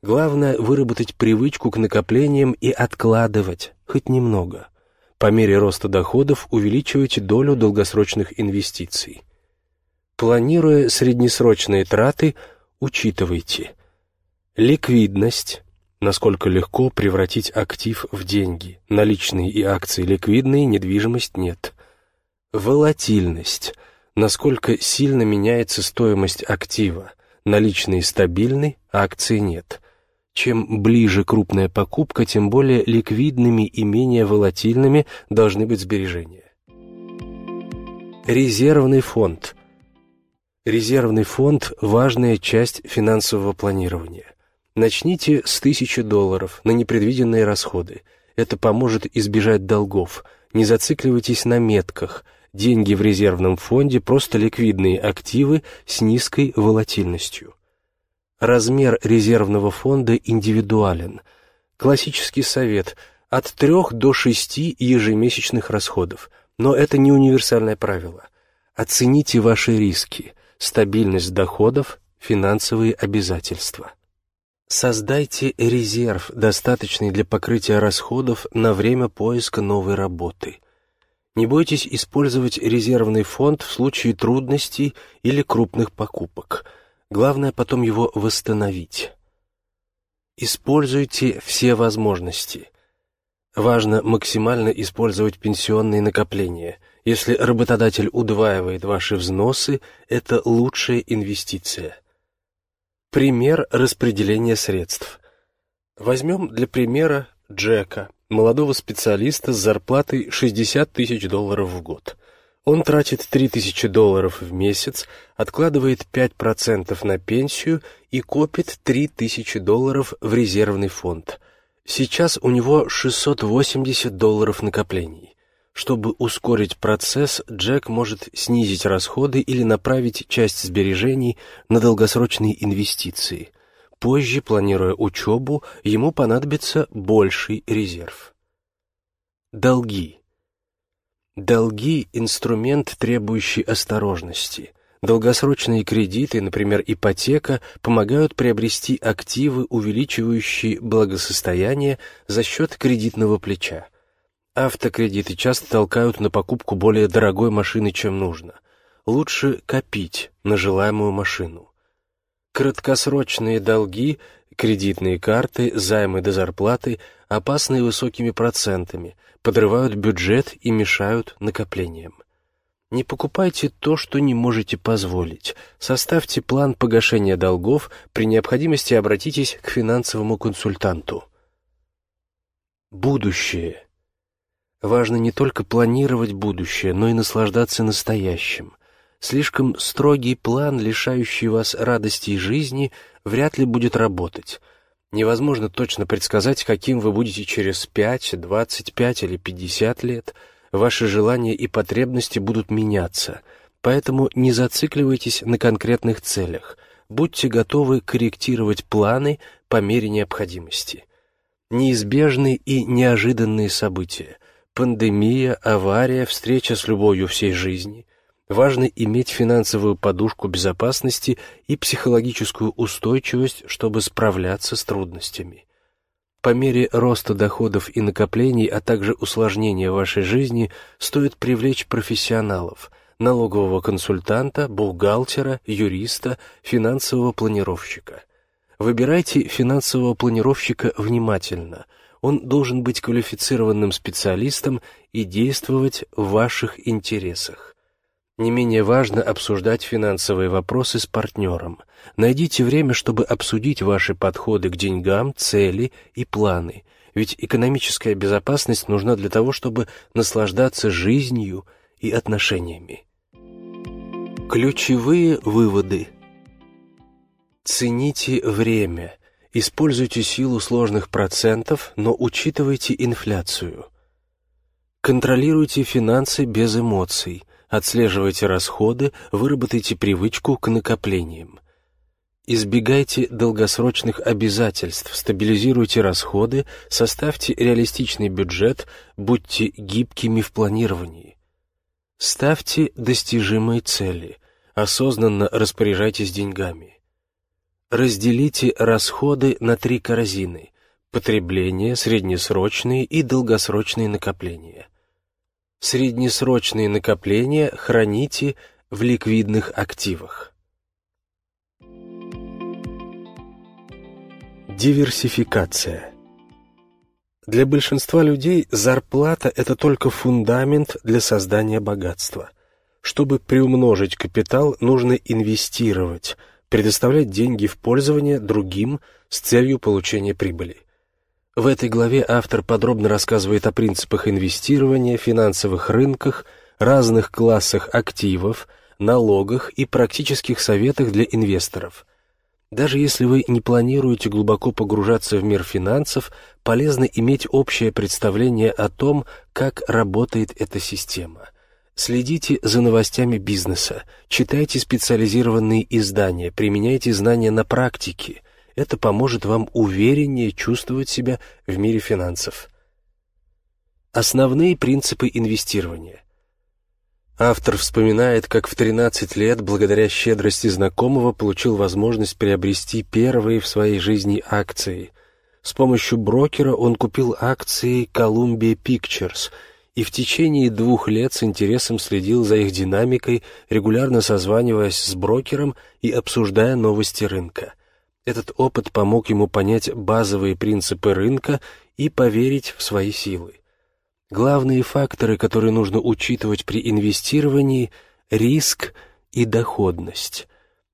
Главное – выработать привычку к накоплениям и откладывать, хоть немного. По мере роста доходов увеличивайте долю долгосрочных инвестиций. Планируя среднесрочные траты, учитывайте ликвидность, насколько легко превратить актив в деньги, наличные и акции ликвидные, недвижимость нет – Волатильность. Насколько сильно меняется стоимость актива. Наличные стабильны, акции нет. Чем ближе крупная покупка, тем более ликвидными и менее волатильными должны быть сбережения. Резервный фонд. Резервный фонд – важная часть финансового планирования. Начните с 1000 долларов на непредвиденные расходы. Это поможет избежать долгов. Не зацикливайтесь на метках – деньги в резервном фонде просто ликвидные активы с низкой волатильностью. Размер резервного фонда индивидуален. Классический совет – от 3 до 6 ежемесячных расходов, но это не универсальное правило. Оцените ваши риски, стабильность доходов, финансовые обязательства. Создайте резерв, достаточный для покрытия расходов на время поиска новой работы. Не бойтесь использовать резервный фонд в случае трудностей или крупных покупок. Главное потом его восстановить. Используйте все возможности. Важно максимально использовать пенсионные накопления. Если работодатель удваивает ваши взносы, это лучшая инвестиция. Пример распределения средств. Возьмем для примера Джека – молодого специалиста с зарплатой 60 тысяч долларов в год. Он тратит 3 тысячи долларов в месяц, откладывает 5% на пенсию и копит 3 тысячи долларов в резервный фонд. Сейчас у него 680 долларов накоплений. Чтобы ускорить процесс, Джек может снизить расходы или направить часть сбережений на долгосрочные инвестиции – Позже, планируя учебу, ему понадобится больший резерв. Долги. Долги – инструмент, требующий осторожности. Долгосрочные кредиты, например, ипотека, помогают приобрести активы, увеличивающие благосостояние за счет кредитного плеча. Автокредиты часто толкают на покупку более дорогой машины, чем нужно. Лучше копить на желаемую машину. Краткосрочные долги, кредитные карты, займы до зарплаты опасны высокими процентами, подрывают бюджет и мешают накоплениям. Не покупайте то, что не можете позволить. Составьте план погашения долгов, при необходимости обратитесь к финансовому консультанту. Будущее. Важно не только планировать будущее, но и наслаждаться настоящим. Слишком строгий план, лишающий вас радости и жизни, вряд ли будет работать. Невозможно точно предсказать, каким вы будете через 5, 25 или 50 лет. Ваши желания и потребности будут меняться, поэтому не зацикливайтесь на конкретных целях. Будьте готовы корректировать планы по мере необходимости. Неизбежны и неожиданные события. Пандемия, авария, встреча с любовью всей жизни – Важно иметь финансовую подушку безопасности и психологическую устойчивость, чтобы справляться с трудностями. По мере роста доходов и накоплений, а также усложнения вашей жизни, стоит привлечь профессионалов. налогового консультанта, бухгалтера, юриста, финансового планировщика. Выбирайте финансового планировщика внимательно. Он должен быть квалифицированным специалистом и действовать в ваших интересах. Не менее важно обсуждать финансовые вопросы с партнером. Найдите время, чтобы обсудить ваши подходы к деньгам, цели и планы. Ведь экономическая безопасность нужна для того, чтобы наслаждаться жизнью и отношениями. Ключевые выводы. Цените время. Используйте силу сложных процентов, но учитывайте инфляцию. Контролируйте финансы без эмоций. Отслеживайте расходы, выработайте привычку к накоплениям. Избегайте долгосрочных обязательств, стабилизируйте расходы, составьте реалистичный бюджет, будьте гибкими в планировании. Ставьте достижимые цели, осознанно распоряжайтесь деньгами. Разделите расходы на три корзины – потребление, среднесрочные и долгосрочные накопления. Среднесрочные накопления храните в ликвидных активах. Диверсификация Для большинства людей зарплата – это только фундамент для создания богатства. Чтобы приумножить капитал, нужно инвестировать, предоставлять деньги в пользование другим с целью получения прибыли. В этой главе автор подробно рассказывает о принципах инвестирования, финансовых рынках, разных классах активов, налогах и практических советах для инвесторов. Даже если вы не планируете глубоко погружаться в мир финансов, полезно иметь общее представление о том, как работает эта система. Следите за новостями бизнеса, читайте специализированные издания, применяйте знания на практике – это поможет вам увереннее чувствовать себя в мире финансов. Основные принципы инвестирования. Автор вспоминает, как в 13 лет, благодаря щедрости знакомого, получил возможность приобрести первые в своей жизни акции. С помощью брокера он купил акции Columbia Pictures и в течение двух лет с интересом следил за их динамикой, регулярно созваниваясь с брокером и обсуждая новости рынка – этот опыт помог ему понять базовые принципы рынка и поверить в свои силы. Главные факторы, которые нужно учитывать при инвестировании – риск и доходность.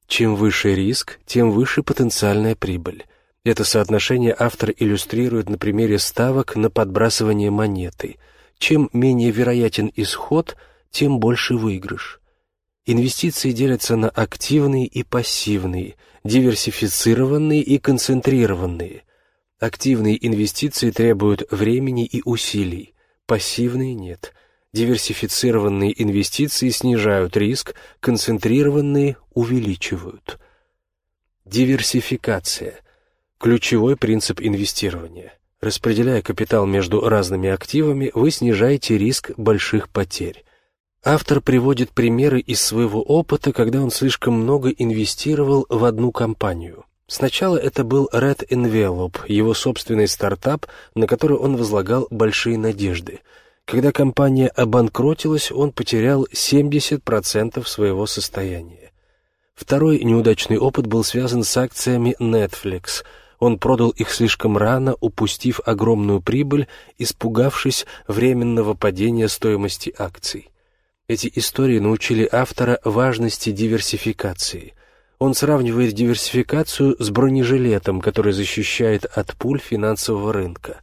Чем выше риск, тем выше потенциальная прибыль. Это соотношение автор иллюстрирует на примере ставок на подбрасывание монеты. Чем менее вероятен исход, тем больше выигрыш. Инвестиции делятся на активные и пассивные, диверсифицированные и концентрированные. Активные инвестиции требуют времени и усилий, пассивные нет. Диверсифицированные инвестиции снижают риск, концентрированные увеличивают. Диверсификация – ключевой принцип инвестирования. Распределяя капитал между разными активами, вы снижаете риск больших потерь. Автор приводит примеры из своего опыта, когда он слишком много инвестировал в одну компанию. Сначала это был Red Envelope, его собственный стартап, на который он возлагал большие надежды. Когда компания обанкротилась, он потерял 70% своего состояния. Второй неудачный опыт был связан с акциями Netflix. Он продал их слишком рано, упустив огромную прибыль, испугавшись временного падения стоимости акций. Эти истории научили автора важности диверсификации. Он сравнивает диверсификацию с бронежилетом, который защищает от пуль финансового рынка.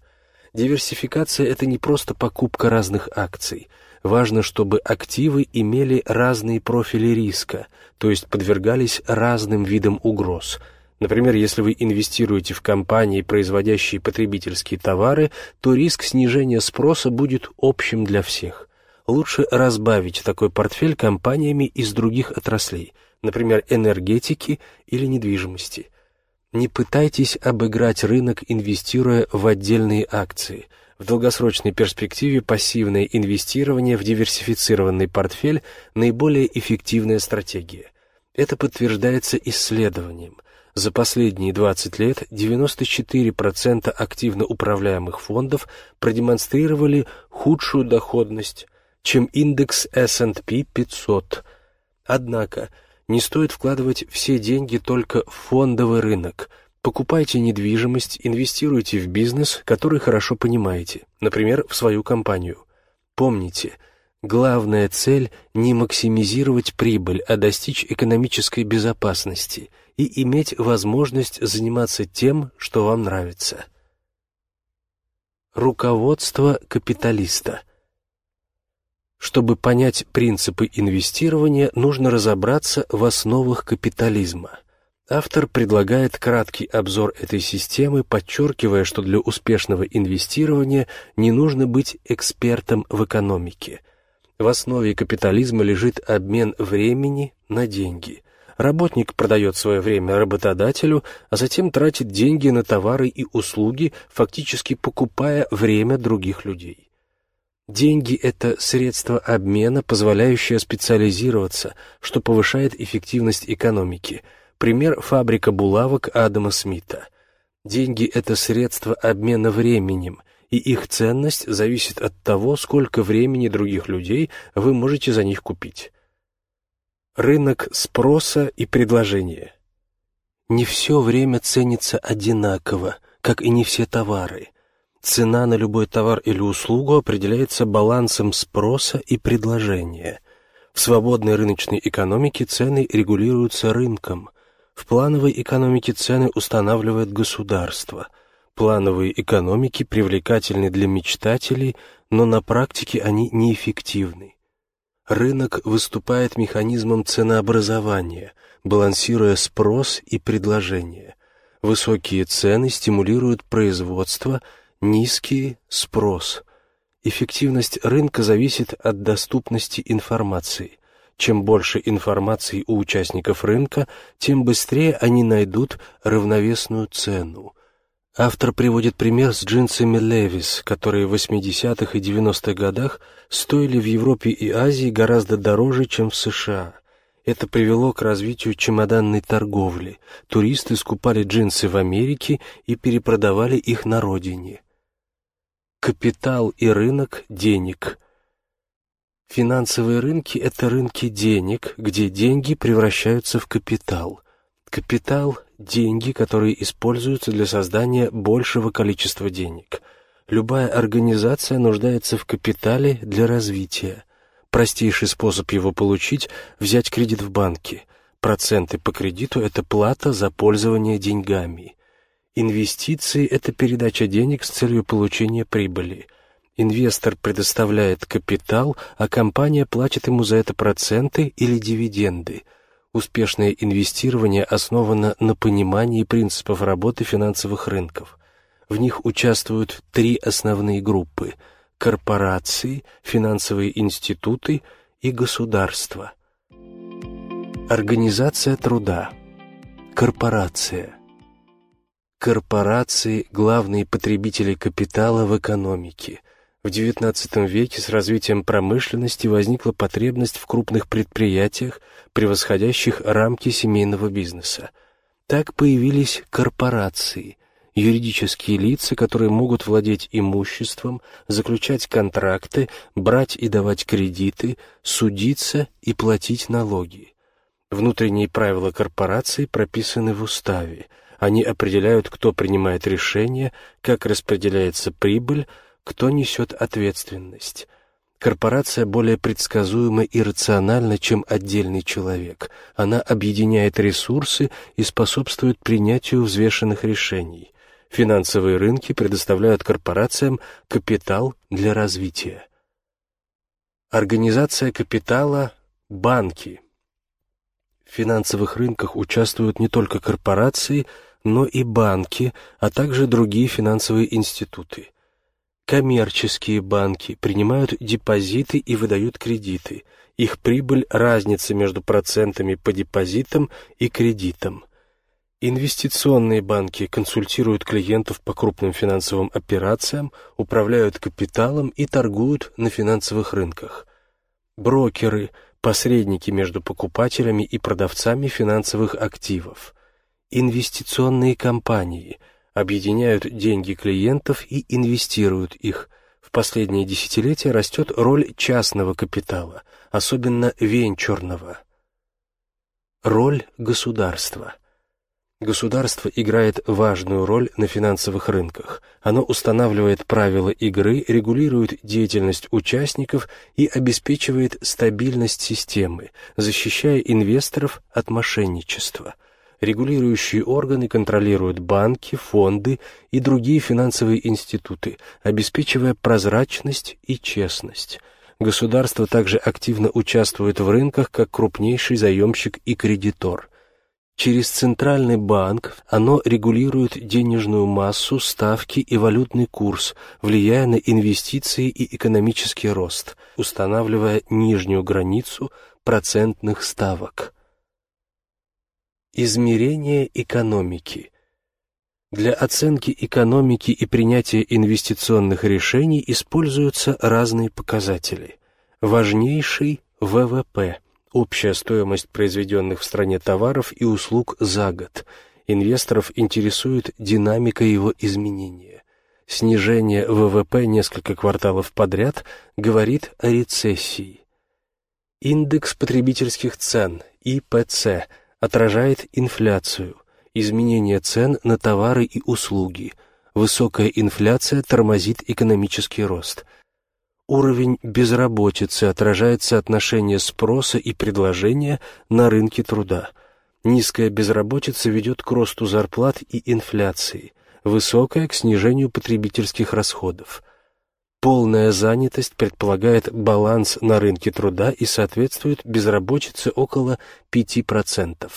Диверсификация – это не просто покупка разных акций. Важно, чтобы активы имели разные профили риска, то есть подвергались разным видам угроз – Например, если вы инвестируете в компании, производящие потребительские товары, то риск снижения спроса будет общим для всех лучше разбавить такой портфель компаниями из других отраслей, например, энергетики или недвижимости. Не пытайтесь обыграть рынок, инвестируя в отдельные акции. В долгосрочной перспективе пассивное инвестирование в диверсифицированный портфель – наиболее эффективная стратегия. Это подтверждается исследованием. За последние 20 лет 94% активно управляемых фондов продемонстрировали худшую доходность чем индекс S&P 500. Однако, не стоит вкладывать все деньги только в фондовый рынок. Покупайте недвижимость, инвестируйте в бизнес, который хорошо понимаете, например, в свою компанию. Помните, главная цель – не максимизировать прибыль, а достичь экономической безопасности и иметь возможность заниматься тем, что вам нравится. Руководство капиталиста – чтобы понять принципы инвестирования, нужно разобраться в основах капитализма. Автор предлагает краткий обзор этой системы, подчеркивая, что для успешного инвестирования не нужно быть экспертом в экономике. В основе капитализма лежит обмен времени на деньги. Работник продает свое время работодателю, а затем тратит деньги на товары и услуги, фактически покупая время других людей. Деньги – это средство обмена, позволяющее специализироваться, что повышает эффективность экономики. Пример – фабрика булавок Адама Смита. Деньги – это средство обмена временем, и их ценность зависит от того, сколько времени других людей вы можете за них купить. Рынок спроса и предложения. Не все время ценится одинаково, как и не все товары – Цена на любой товар или услугу определяется балансом спроса и предложения. В свободной рыночной экономике цены регулируются рынком. В плановой экономике цены устанавливает государство. Плановые экономики привлекательны для мечтателей, но на практике они неэффективны. Рынок выступает механизмом ценообразования, балансируя спрос и предложение. Высокие цены стимулируют производство – Низкий спрос. Эффективность рынка зависит от доступности информации. Чем больше информации у участников рынка, тем быстрее они найдут равновесную цену. Автор приводит пример с джинсами Levi's, которые в 80-х и 90-х годах стоили в Европе и Азии гораздо дороже, чем в США. Это привело к развитию чемоданной торговли. Туристы скупали джинсы в Америке и перепродавали их на родине. Капитал и рынок денег. Финансовые рынки – это рынки денег, где деньги превращаются в капитал. Капитал – деньги, которые используются для создания большего количества денег. Любая организация нуждается в капитале для развития. Простейший способ его получить – взять кредит в банке. Проценты по кредиту – это плата за пользование деньгами. Инвестиции – это передача денег с целью получения прибыли. Инвестор предоставляет капитал, а компания платит ему за это проценты или дивиденды. Успешное инвестирование основано на понимании принципов работы финансовых рынков. В них участвуют три основные группы – корпорации, финансовые институты и государства. Организация труда. Корпорация – Корпорации – главные потребители капитала в экономике. В XIX веке с развитием промышленности возникла потребность в крупных предприятиях, превосходящих рамки семейного бизнеса. Так появились корпорации – юридические лица, которые могут владеть имуществом, заключать контракты, брать и давать кредиты, судиться и платить налоги. Внутренние правила корпорации прописаны в уставе – они определяют, кто принимает решения, как распределяется прибыль, кто несет ответственность. Корпорация более предсказуема и рациональна, чем отдельный человек. Она объединяет ресурсы и способствует принятию взвешенных решений. Финансовые рынки предоставляют корпорациям капитал для развития. Организация капитала – банки – в финансовых рынках участвуют не только корпорации, но и банки, а также другие финансовые институты. Коммерческие банки принимают депозиты и выдают кредиты. Их прибыль – разница между процентами по депозитам и кредитам. Инвестиционные банки консультируют клиентов по крупным финансовым операциям, управляют капиталом и торгуют на финансовых рынках. Брокеры посредники между покупателями и продавцами финансовых активов. Инвестиционные компании объединяют деньги клиентов и инвестируют их. В последние десятилетия растет роль частного капитала, особенно венчурного. Роль государства – Государство играет важную роль на финансовых рынках. Оно устанавливает правила игры, регулирует деятельность участников и обеспечивает стабильность системы, защищая инвесторов от мошенничества. Регулирующие органы контролируют банки, фонды и другие финансовые институты, обеспечивая прозрачность и честность. Государство также активно участвует в рынках как крупнейший заемщик и кредитор – Через Центральный банк оно регулирует денежную массу, ставки и валютный курс, влияя на инвестиции и экономический рост, устанавливая нижнюю границу процентных ставок. Измерение экономики Для оценки экономики и принятия инвестиционных решений используются разные показатели. Важнейший – ВВП – общая стоимость произведенных в стране товаров и услуг за год. Инвесторов интересует динамика его изменения. Снижение ВВП несколько кварталов подряд говорит о рецессии. Индекс потребительских цен, ИПЦ, отражает инфляцию, изменение цен на товары и услуги. Высокая инфляция тормозит экономический рост – Уровень безработицы отражает соотношение спроса и предложения на рынке труда. Низкая безработица ведет к росту зарплат и инфляции, высокая – к снижению потребительских расходов. Полная занятость предполагает баланс на рынке труда и соответствует безработице около 5%.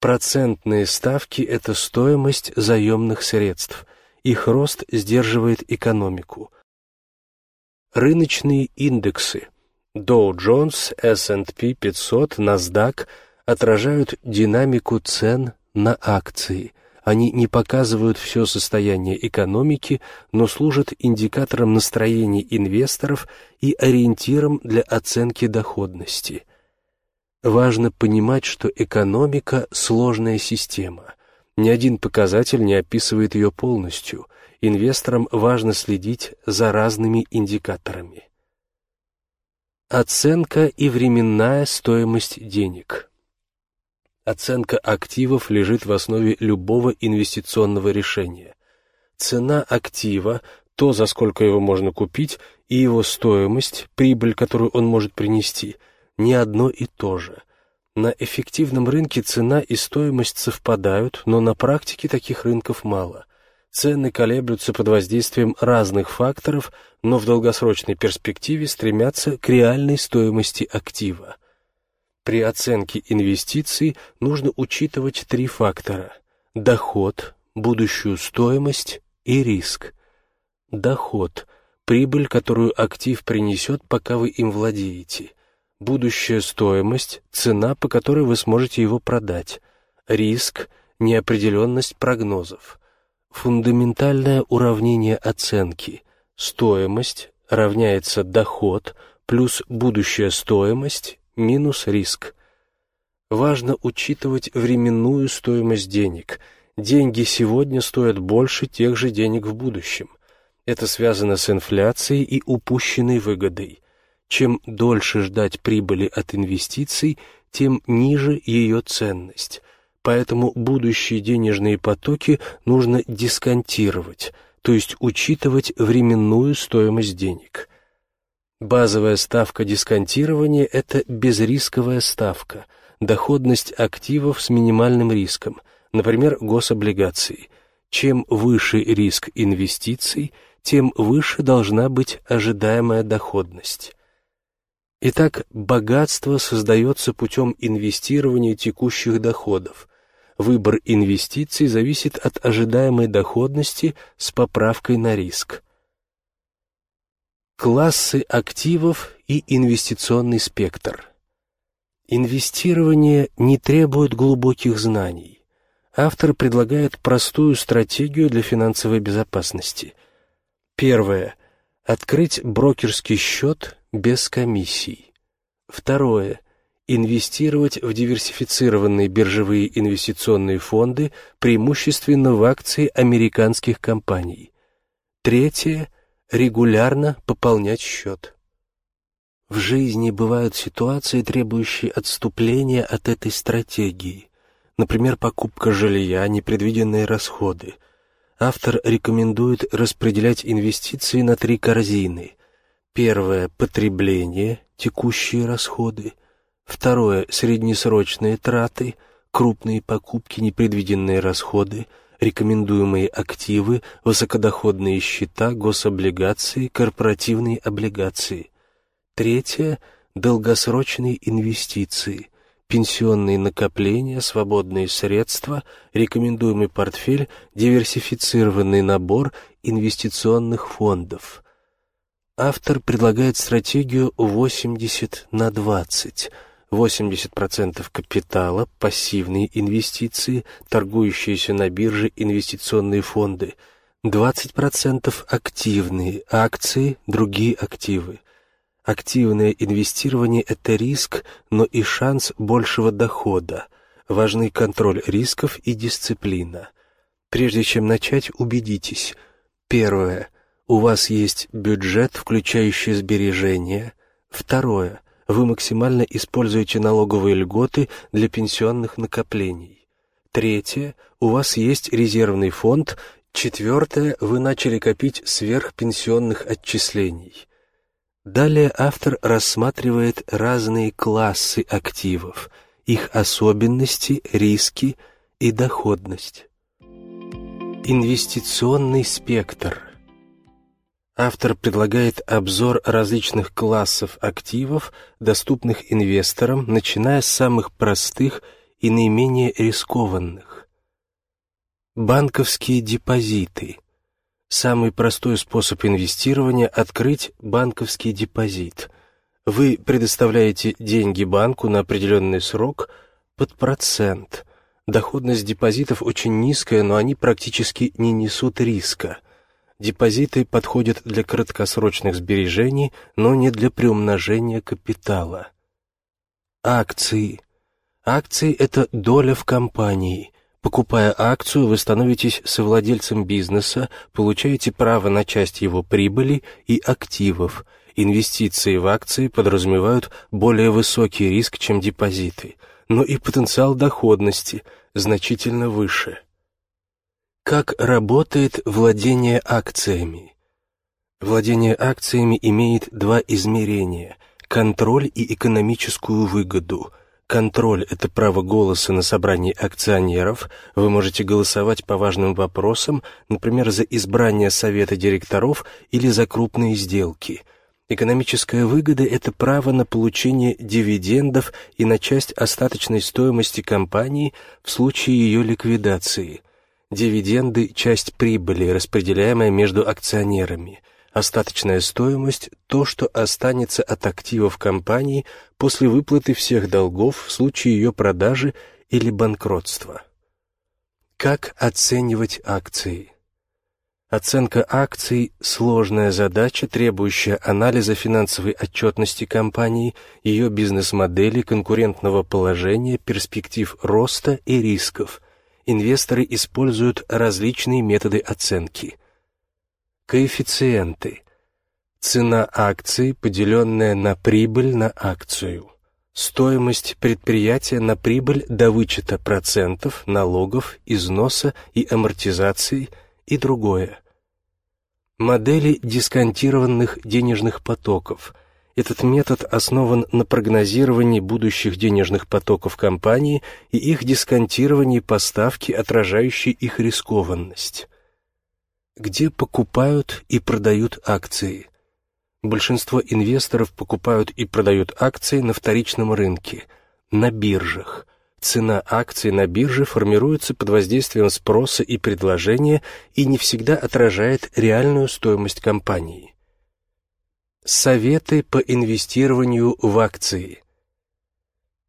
Процентные ставки – это стоимость заемных средств. Их рост сдерживает экономику – Рыночные индексы Dow Jones, S&P 500, NASDAQ отражают динамику цен на акции. Они не показывают все состояние экономики, но служат индикатором настроений инвесторов и ориентиром для оценки доходности. Важно понимать, что экономика – сложная система. Ни один показатель не описывает ее полностью – инвесторам важно следить за разными индикаторами. Оценка и временная стоимость денег. Оценка активов лежит в основе любого инвестиционного решения. Цена актива, то, за сколько его можно купить, и его стоимость, прибыль, которую он может принести, не одно и то же. На эффективном рынке цена и стоимость совпадают, но на практике таких рынков мало. Цены колеблются под воздействием разных факторов, но в долгосрочной перспективе стремятся к реальной стоимости актива. При оценке инвестиций нужно учитывать три фактора – доход, будущую стоимость и риск. Доход – прибыль, которую актив принесет, пока вы им владеете. Будущая стоимость – цена, по которой вы сможете его продать. Риск – неопределенность прогнозов. Фундаментальное уравнение оценки. Стоимость равняется доход плюс будущая стоимость минус риск. Важно учитывать временную стоимость денег. Деньги сегодня стоят больше тех же денег в будущем. Это связано с инфляцией и упущенной выгодой. Чем дольше ждать прибыли от инвестиций, тем ниже ее ценность поэтому будущие денежные потоки нужно дисконтировать, то есть учитывать временную стоимость денег. Базовая ставка дисконтирования – это безрисковая ставка, доходность активов с минимальным риском, например, гособлигации. Чем выше риск инвестиций, тем выше должна быть ожидаемая доходность. Итак, богатство создается путем инвестирования текущих доходов, Выбор инвестиций зависит от ожидаемой доходности с поправкой на риск. Классы активов и инвестиционный спектр. Инвестирование не требует глубоких знаний. Автор предлагает простую стратегию для финансовой безопасности. Первое. Открыть брокерский счет без комиссий. Второе инвестировать в диверсифицированные биржевые инвестиционные фонды, преимущественно в акции американских компаний. Третье – Регулярно пополнять счет. В жизни бывают ситуации, требующие отступления от этой стратегии. Например, покупка жилья, непредвиденные расходы. Автор рекомендует распределять инвестиции на три корзины. Первое – потребление, текущие расходы. Второе – среднесрочные траты, крупные покупки, непредвиденные расходы, рекомендуемые активы, высокодоходные счета, гособлигации, корпоративные облигации – Третье – долгосрочные инвестиции, пенсионные накопления, свободные средства, рекомендуемый портфель, диверсифицированный набор инвестиционных фондов. Автор предлагает стратегию 80 на 20 – 80% капитала, пассивные инвестиции, торгующиеся на бирже инвестиционные фонды, 20% активные акции, другие активы, Активное инвестирование – это риск, но и шанс большего дохода. Важный контроль рисков и дисциплина. Прежде чем начать, убедитесь. Первое. У вас есть бюджет, включающий сбережения. Второе. Вы максимально используете налоговые льготы для пенсионных накоплений. Третье. У вас есть резервный фонд. Четвертое. Вы начали копить сверхпенсионных отчислений. Далее автор рассматривает разные классы активов, их особенности, риски и доходность. Инвестиционный спектр. Автор предлагает обзор различных классов активов, доступных инвесторам, начиная с самых простых и наименее рискованных. Банковские депозиты – Самый простой способ инвестирования – открыть банковский депозит. Вы предоставляете деньги банку на определенный срок под процент. Доходность депозитов очень низкая, но они практически не несут риска. Депозиты подходят для краткосрочных сбережений, но не для приумножения капитала. Акции. Акции – это доля в компании – Покупая акцию, вы становитесь совладельцем бизнеса, получаете право на часть его прибыли и активов. Инвестиции в акции подразумевают более высокий риск, чем депозиты, но и потенциал доходности значительно выше. Как работает владение акциями? Владение акциями имеет два измерения – контроль и экономическую выгоду – Контроль – это право голоса на собрании акционеров. Вы можете голосовать по важным вопросам, например, за избрание совета директоров или за крупные сделки. Экономическая выгода – это право на получение дивидендов и на часть остаточной стоимости компании в случае ее ликвидации. Дивиденды – часть прибыли, распределяемая между акционерами – Остаточная стоимость – то, что останется от активов компании после выплаты всех долгов в случае ее продажи или банкротства. Как оценивать акции? Оценка акций – сложная задача, требующая анализа финансовой отчетности компании, ее бизнес-модели, конкурентного положения, перспектив роста и рисков. Инвесторы используют различные методы оценки – Коэффициенты. Цена акции, поделенная на прибыль на акцию. Стоимость предприятия на прибыль до вычета процентов, налогов, износа и амортизации и другое. Модели дисконтированных денежных потоков. Этот метод основан на прогнозировании будущих денежных потоков компании и их дисконтировании поставки, отражающей их рискованность где покупают и продают акции. Большинство инвесторов покупают и продают акции на вторичном рынке, на биржах. Цена акций на бирже формируется под воздействием спроса и предложения и не всегда отражает реальную стоимость компании. Советы по инвестированию в акции.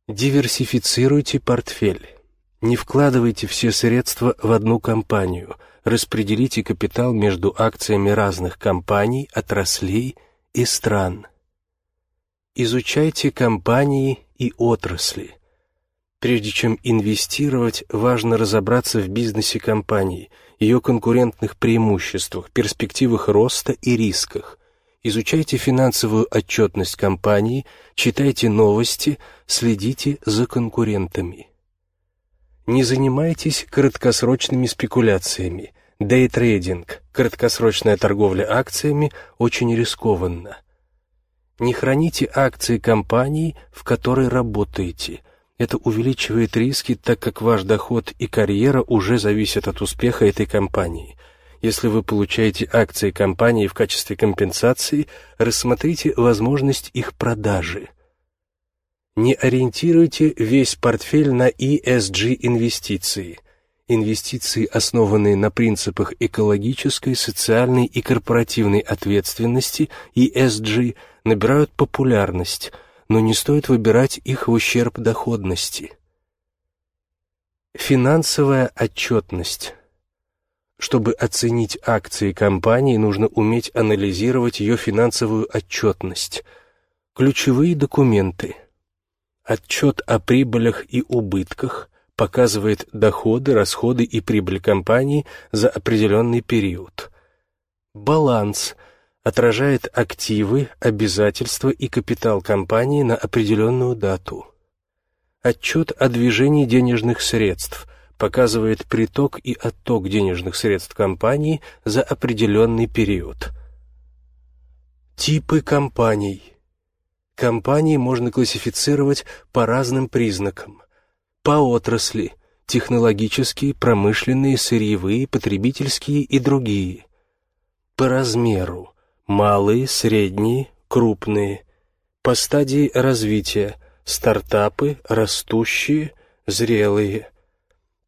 Диверсифицируйте портфель. Не вкладывайте все средства в одну компанию – распределите капитал между акциями разных компаний, отраслей и стран. Изучайте компании и отрасли. Прежде чем инвестировать, важно разобраться в бизнесе компании, ее конкурентных преимуществах, перспективах роста и рисках. Изучайте финансовую отчетность компании, читайте новости, следите за конкурентами. Не занимайтесь краткосрочными спекуляциями. Дейтрейдинг, краткосрочная торговля акциями, очень рискованно. Не храните акции компании, в которой работаете. Это увеличивает риски, так как ваш доход и карьера уже зависят от успеха этой компании. Если вы получаете акции компании в качестве компенсации, рассмотрите возможность их продажи. Не ориентируйте весь портфель на ESG-инвестиции. Инвестиции, основанные на принципах экологической, социальной и корпоративной ответственности, ESG, набирают популярность, но не стоит выбирать их в ущерб доходности. Финансовая отчетность. Чтобы оценить акции компании, нужно уметь анализировать ее финансовую отчетность. Ключевые документы – Отчет о прибылях и убытках показывает доходы, расходы и прибыль компании за определенный период. Баланс отражает активы, обязательства и капитал компании на определенную дату. Отчет о движении денежных средств показывает приток и отток денежных средств компании за определенный период. Типы компаний – Компании можно классифицировать по разным признакам. По отрасли – технологические, промышленные, сырьевые, потребительские и другие. По размеру – малые, средние, крупные. По стадии развития – стартапы, растущие, зрелые.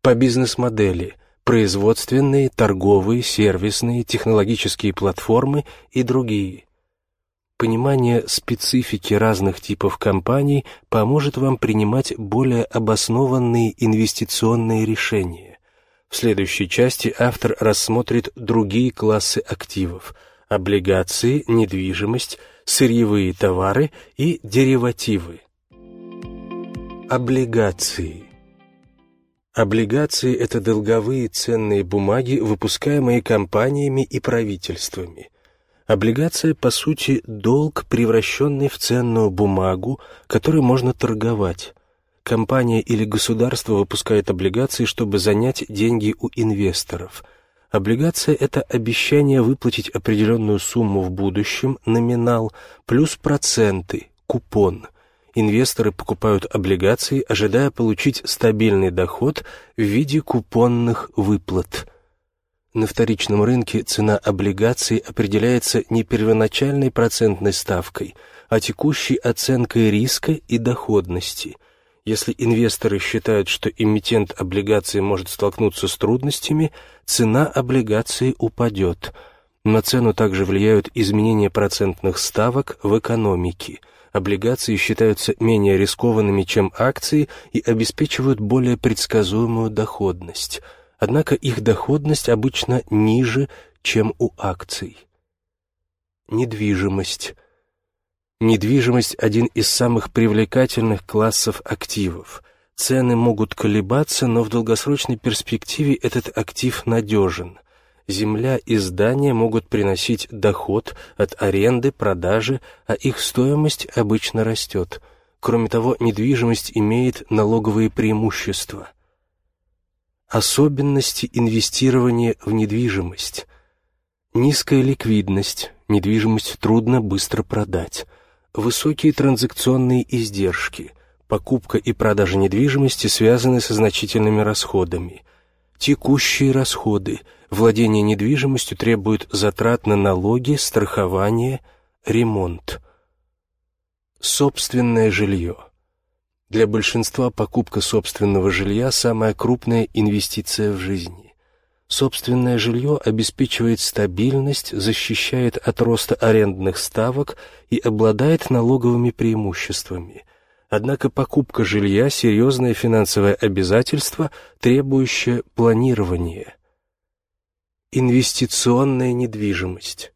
По бизнес-модели – производственные, торговые, сервисные, технологические платформы и другие – Понимание специфики разных типов компаний поможет вам принимать более обоснованные инвестиционные решения. В следующей части автор рассмотрит другие классы активов – облигации, недвижимость, сырьевые товары и деривативы. Облигации Облигации – это долговые ценные бумаги, выпускаемые компаниями и правительствами – Облигация, по сути, долг, превращенный в ценную бумагу, которой можно торговать. Компания или государство выпускает облигации, чтобы занять деньги у инвесторов. Облигация – это обещание выплатить определенную сумму в будущем, номинал, плюс проценты, купон. Инвесторы покупают облигации, ожидая получить стабильный доход в виде купонных выплат – на вторичном рынке цена облигаций определяется не первоначальной процентной ставкой, а текущей оценкой риска и доходности. Если инвесторы считают, что эмитент облигаций может столкнуться с трудностями, цена облигации упадет. На цену также влияют изменения процентных ставок в экономике. Облигации считаются менее рискованными, чем акции, и обеспечивают более предсказуемую доходность – однако их доходность обычно ниже, чем у акций. Недвижимость. Недвижимость – один из самых привлекательных классов активов. Цены могут колебаться, но в долгосрочной перспективе этот актив надежен. Земля и здания могут приносить доход от аренды, продажи, а их стоимость обычно растет. Кроме того, недвижимость имеет налоговые преимущества – Особенности инвестирования в недвижимость. Низкая ликвидность, недвижимость трудно быстро продать. Высокие транзакционные издержки, покупка и продажа недвижимости связаны со значительными расходами. Текущие расходы, владение недвижимостью требует затрат на налоги, страхование, ремонт. Собственное жилье – для большинства покупка собственного жилья – самая крупная инвестиция в жизни. Собственное жилье обеспечивает стабильность, защищает от роста арендных ставок и обладает налоговыми преимуществами. Однако покупка жилья – серьезное финансовое обязательство, требующее планирования. Инвестиционная недвижимость.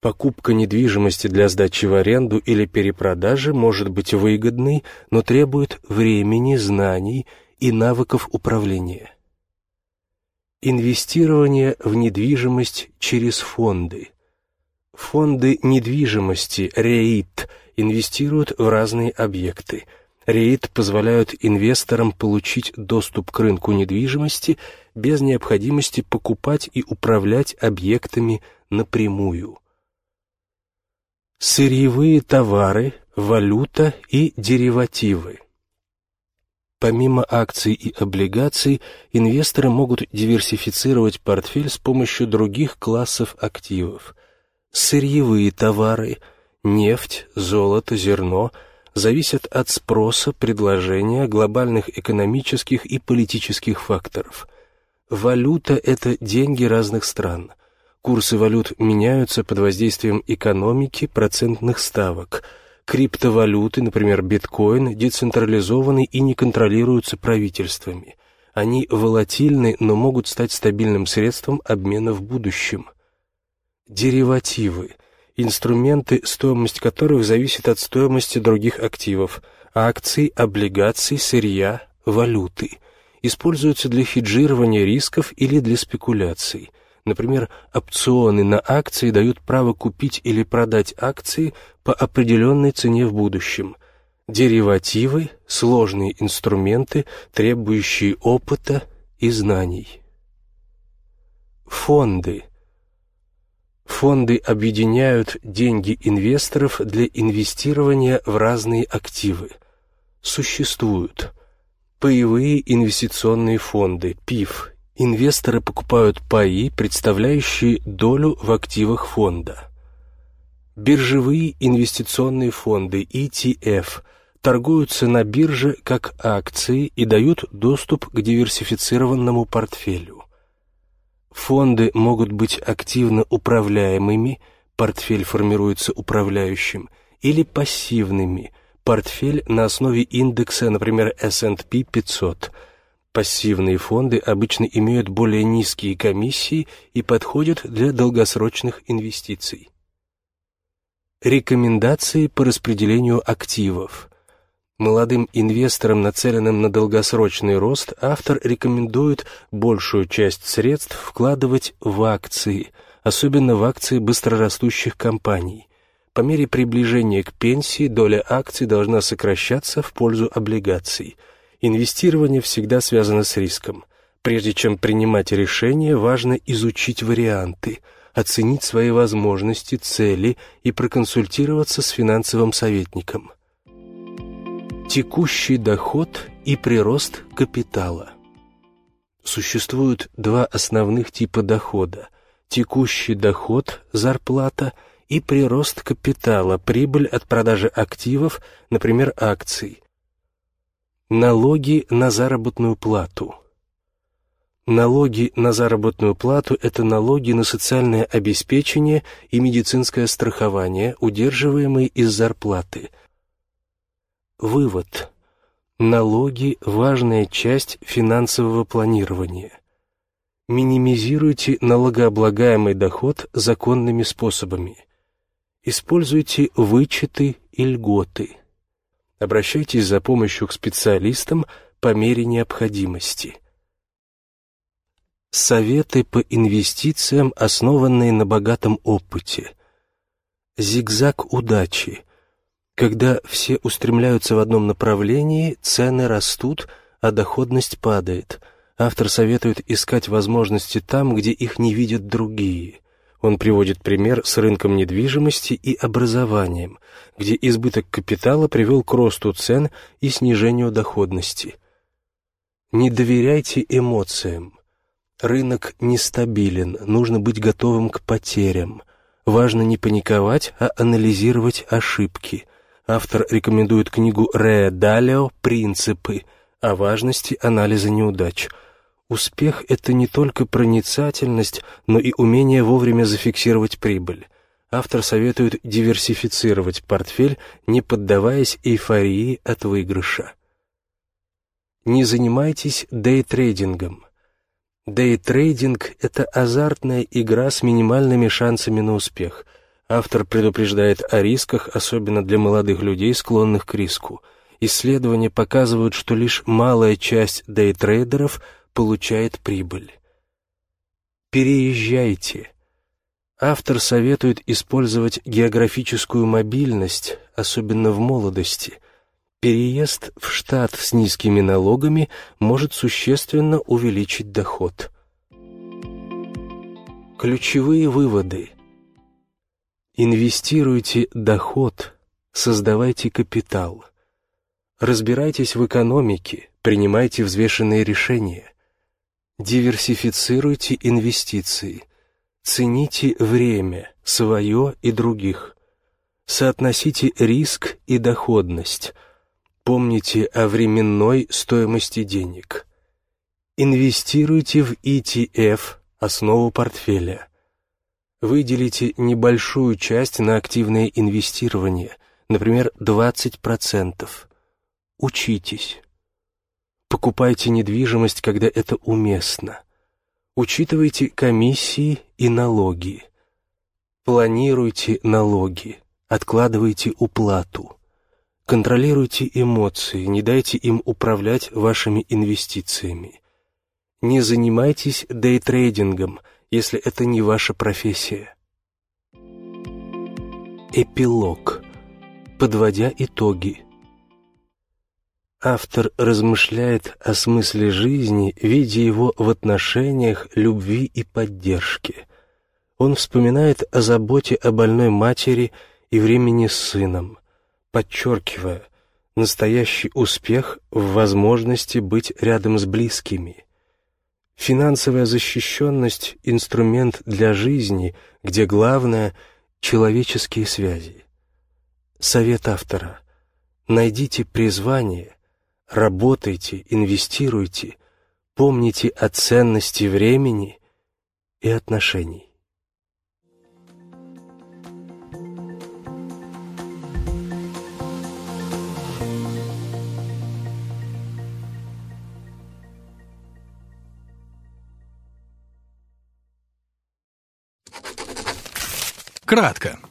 Покупка недвижимости для сдачи в аренду или перепродажи может быть выгодной, но требует времени, знаний и навыков управления. Инвестирование в недвижимость через фонды. Фонды недвижимости, РЕИТ, инвестируют в разные объекты. РЕИТ позволяют инвесторам получить доступ к рынку недвижимости без необходимости покупать и управлять объектами напрямую. Сырьевые товары, валюта и деривативы. Помимо акций и облигаций, инвесторы могут диверсифицировать портфель с помощью других классов активов. Сырьевые товары, нефть, золото, зерно зависят от спроса, предложения, глобальных экономических и политических факторов. Валюта – это деньги разных стран. Курсы валют меняются под воздействием экономики, процентных ставок. Криптовалюты, например, биткоин, децентрализованы и не контролируются правительствами. Они волатильны, но могут стать стабильным средством обмена в будущем. Деривативы – инструменты, стоимость которых зависит от стоимости других активов – акций, облигаций, сырья, валюты – используются для хеджирования рисков или для спекуляций. Например, опционы на акции дают право купить или продать акции по определенной цене в будущем. Деривативы – сложные инструменты, требующие опыта и знаний. Фонды. Фонды объединяют деньги инвесторов для инвестирования в разные активы. Существуют паевые инвестиционные фонды, ПИФ инвесторы покупают паи, представляющие долю в активах фонда. Биржевые инвестиционные фонды ETF торгуются на бирже как акции и дают доступ к диверсифицированному портфелю. Фонды могут быть активно управляемыми, портфель формируется управляющим, или пассивными, портфель на основе индекса, например, S&P 500 – Пассивные фонды обычно имеют более низкие комиссии и подходят для долгосрочных инвестиций. Рекомендации по распределению активов. Молодым инвесторам, нацеленным на долгосрочный рост, автор рекомендует большую часть средств вкладывать в акции, особенно в акции быстрорастущих компаний. По мере приближения к пенсии доля акций должна сокращаться в пользу облигаций – Инвестирование всегда связано с риском. Прежде чем принимать решение, важно изучить варианты, оценить свои возможности, цели и проконсультироваться с финансовым советником. Текущий доход и прирост капитала. Существуют два основных типа дохода – текущий доход, зарплата и прирост капитала, прибыль от продажи активов, например, акций – Налоги на заработную плату. Налоги на заработную плату – это налоги на социальное обеспечение и медицинское страхование, удерживаемые из зарплаты. Вывод. Налоги – важная часть финансового планирования. Минимизируйте налогооблагаемый доход законными способами. Используйте вычеты и льготы обращайтесь за помощью к специалистам по мере необходимости. Советы по инвестициям, основанные на богатом опыте. Зигзаг удачи. Когда все устремляются в одном направлении, цены растут, а доходность падает. Автор советует искать возможности там, где их не видят другие – он приводит пример с рынком недвижимости и образованием, где избыток капитала привел к росту цен и снижению доходности. Не доверяйте эмоциям. Рынок нестабилен, нужно быть готовым к потерям. Важно не паниковать, а анализировать ошибки. Автор рекомендует книгу Рэя Далио «Принципы» о важности анализа неудач – Успех — это не только проницательность, но и умение вовремя зафиксировать прибыль. Автор советует диверсифицировать портфель, не поддаваясь эйфории от выигрыша. Не занимайтесь дейтрейдингом. Дейтрейдинг — это азартная игра с минимальными шансами на успех. Автор предупреждает о рисках, особенно для молодых людей, склонных к риску. Исследования показывают, что лишь малая часть дейтрейдеров получает прибыль. Переезжайте. Автор советует использовать географическую мобильность, особенно в молодости. Переезд в штат с низкими налогами может существенно увеличить доход. Ключевые выводы. Инвестируйте доход, создавайте капитал. Разбирайтесь в экономике, принимайте взвешенные решения. Диверсифицируйте инвестиции. Цените время, свое и других. Соотносите риск и доходность. Помните о временной стоимости денег. Инвестируйте в ETF, основу портфеля. Выделите небольшую часть на активное инвестирование, например, 20%. Учитесь. Покупайте недвижимость, когда это уместно. Учитывайте комиссии и налоги. Планируйте налоги, откладывайте уплату. Контролируйте эмоции, не дайте им управлять вашими инвестициями. Не занимайтесь дейтрейдингом, если это не ваша профессия. Эпилог. Подводя итоги. Автор размышляет о смысле жизни, видя его в отношениях любви и поддержки. Он вспоминает о заботе о больной матери и времени с сыном, подчеркивая настоящий успех в возможности быть рядом с близкими – Финансовая защищенность — инструмент для жизни, где главное — человеческие связи. Совет автора. Найдите призвание, работайте, инвестируйте, помните о ценности времени и отношений. Кратко.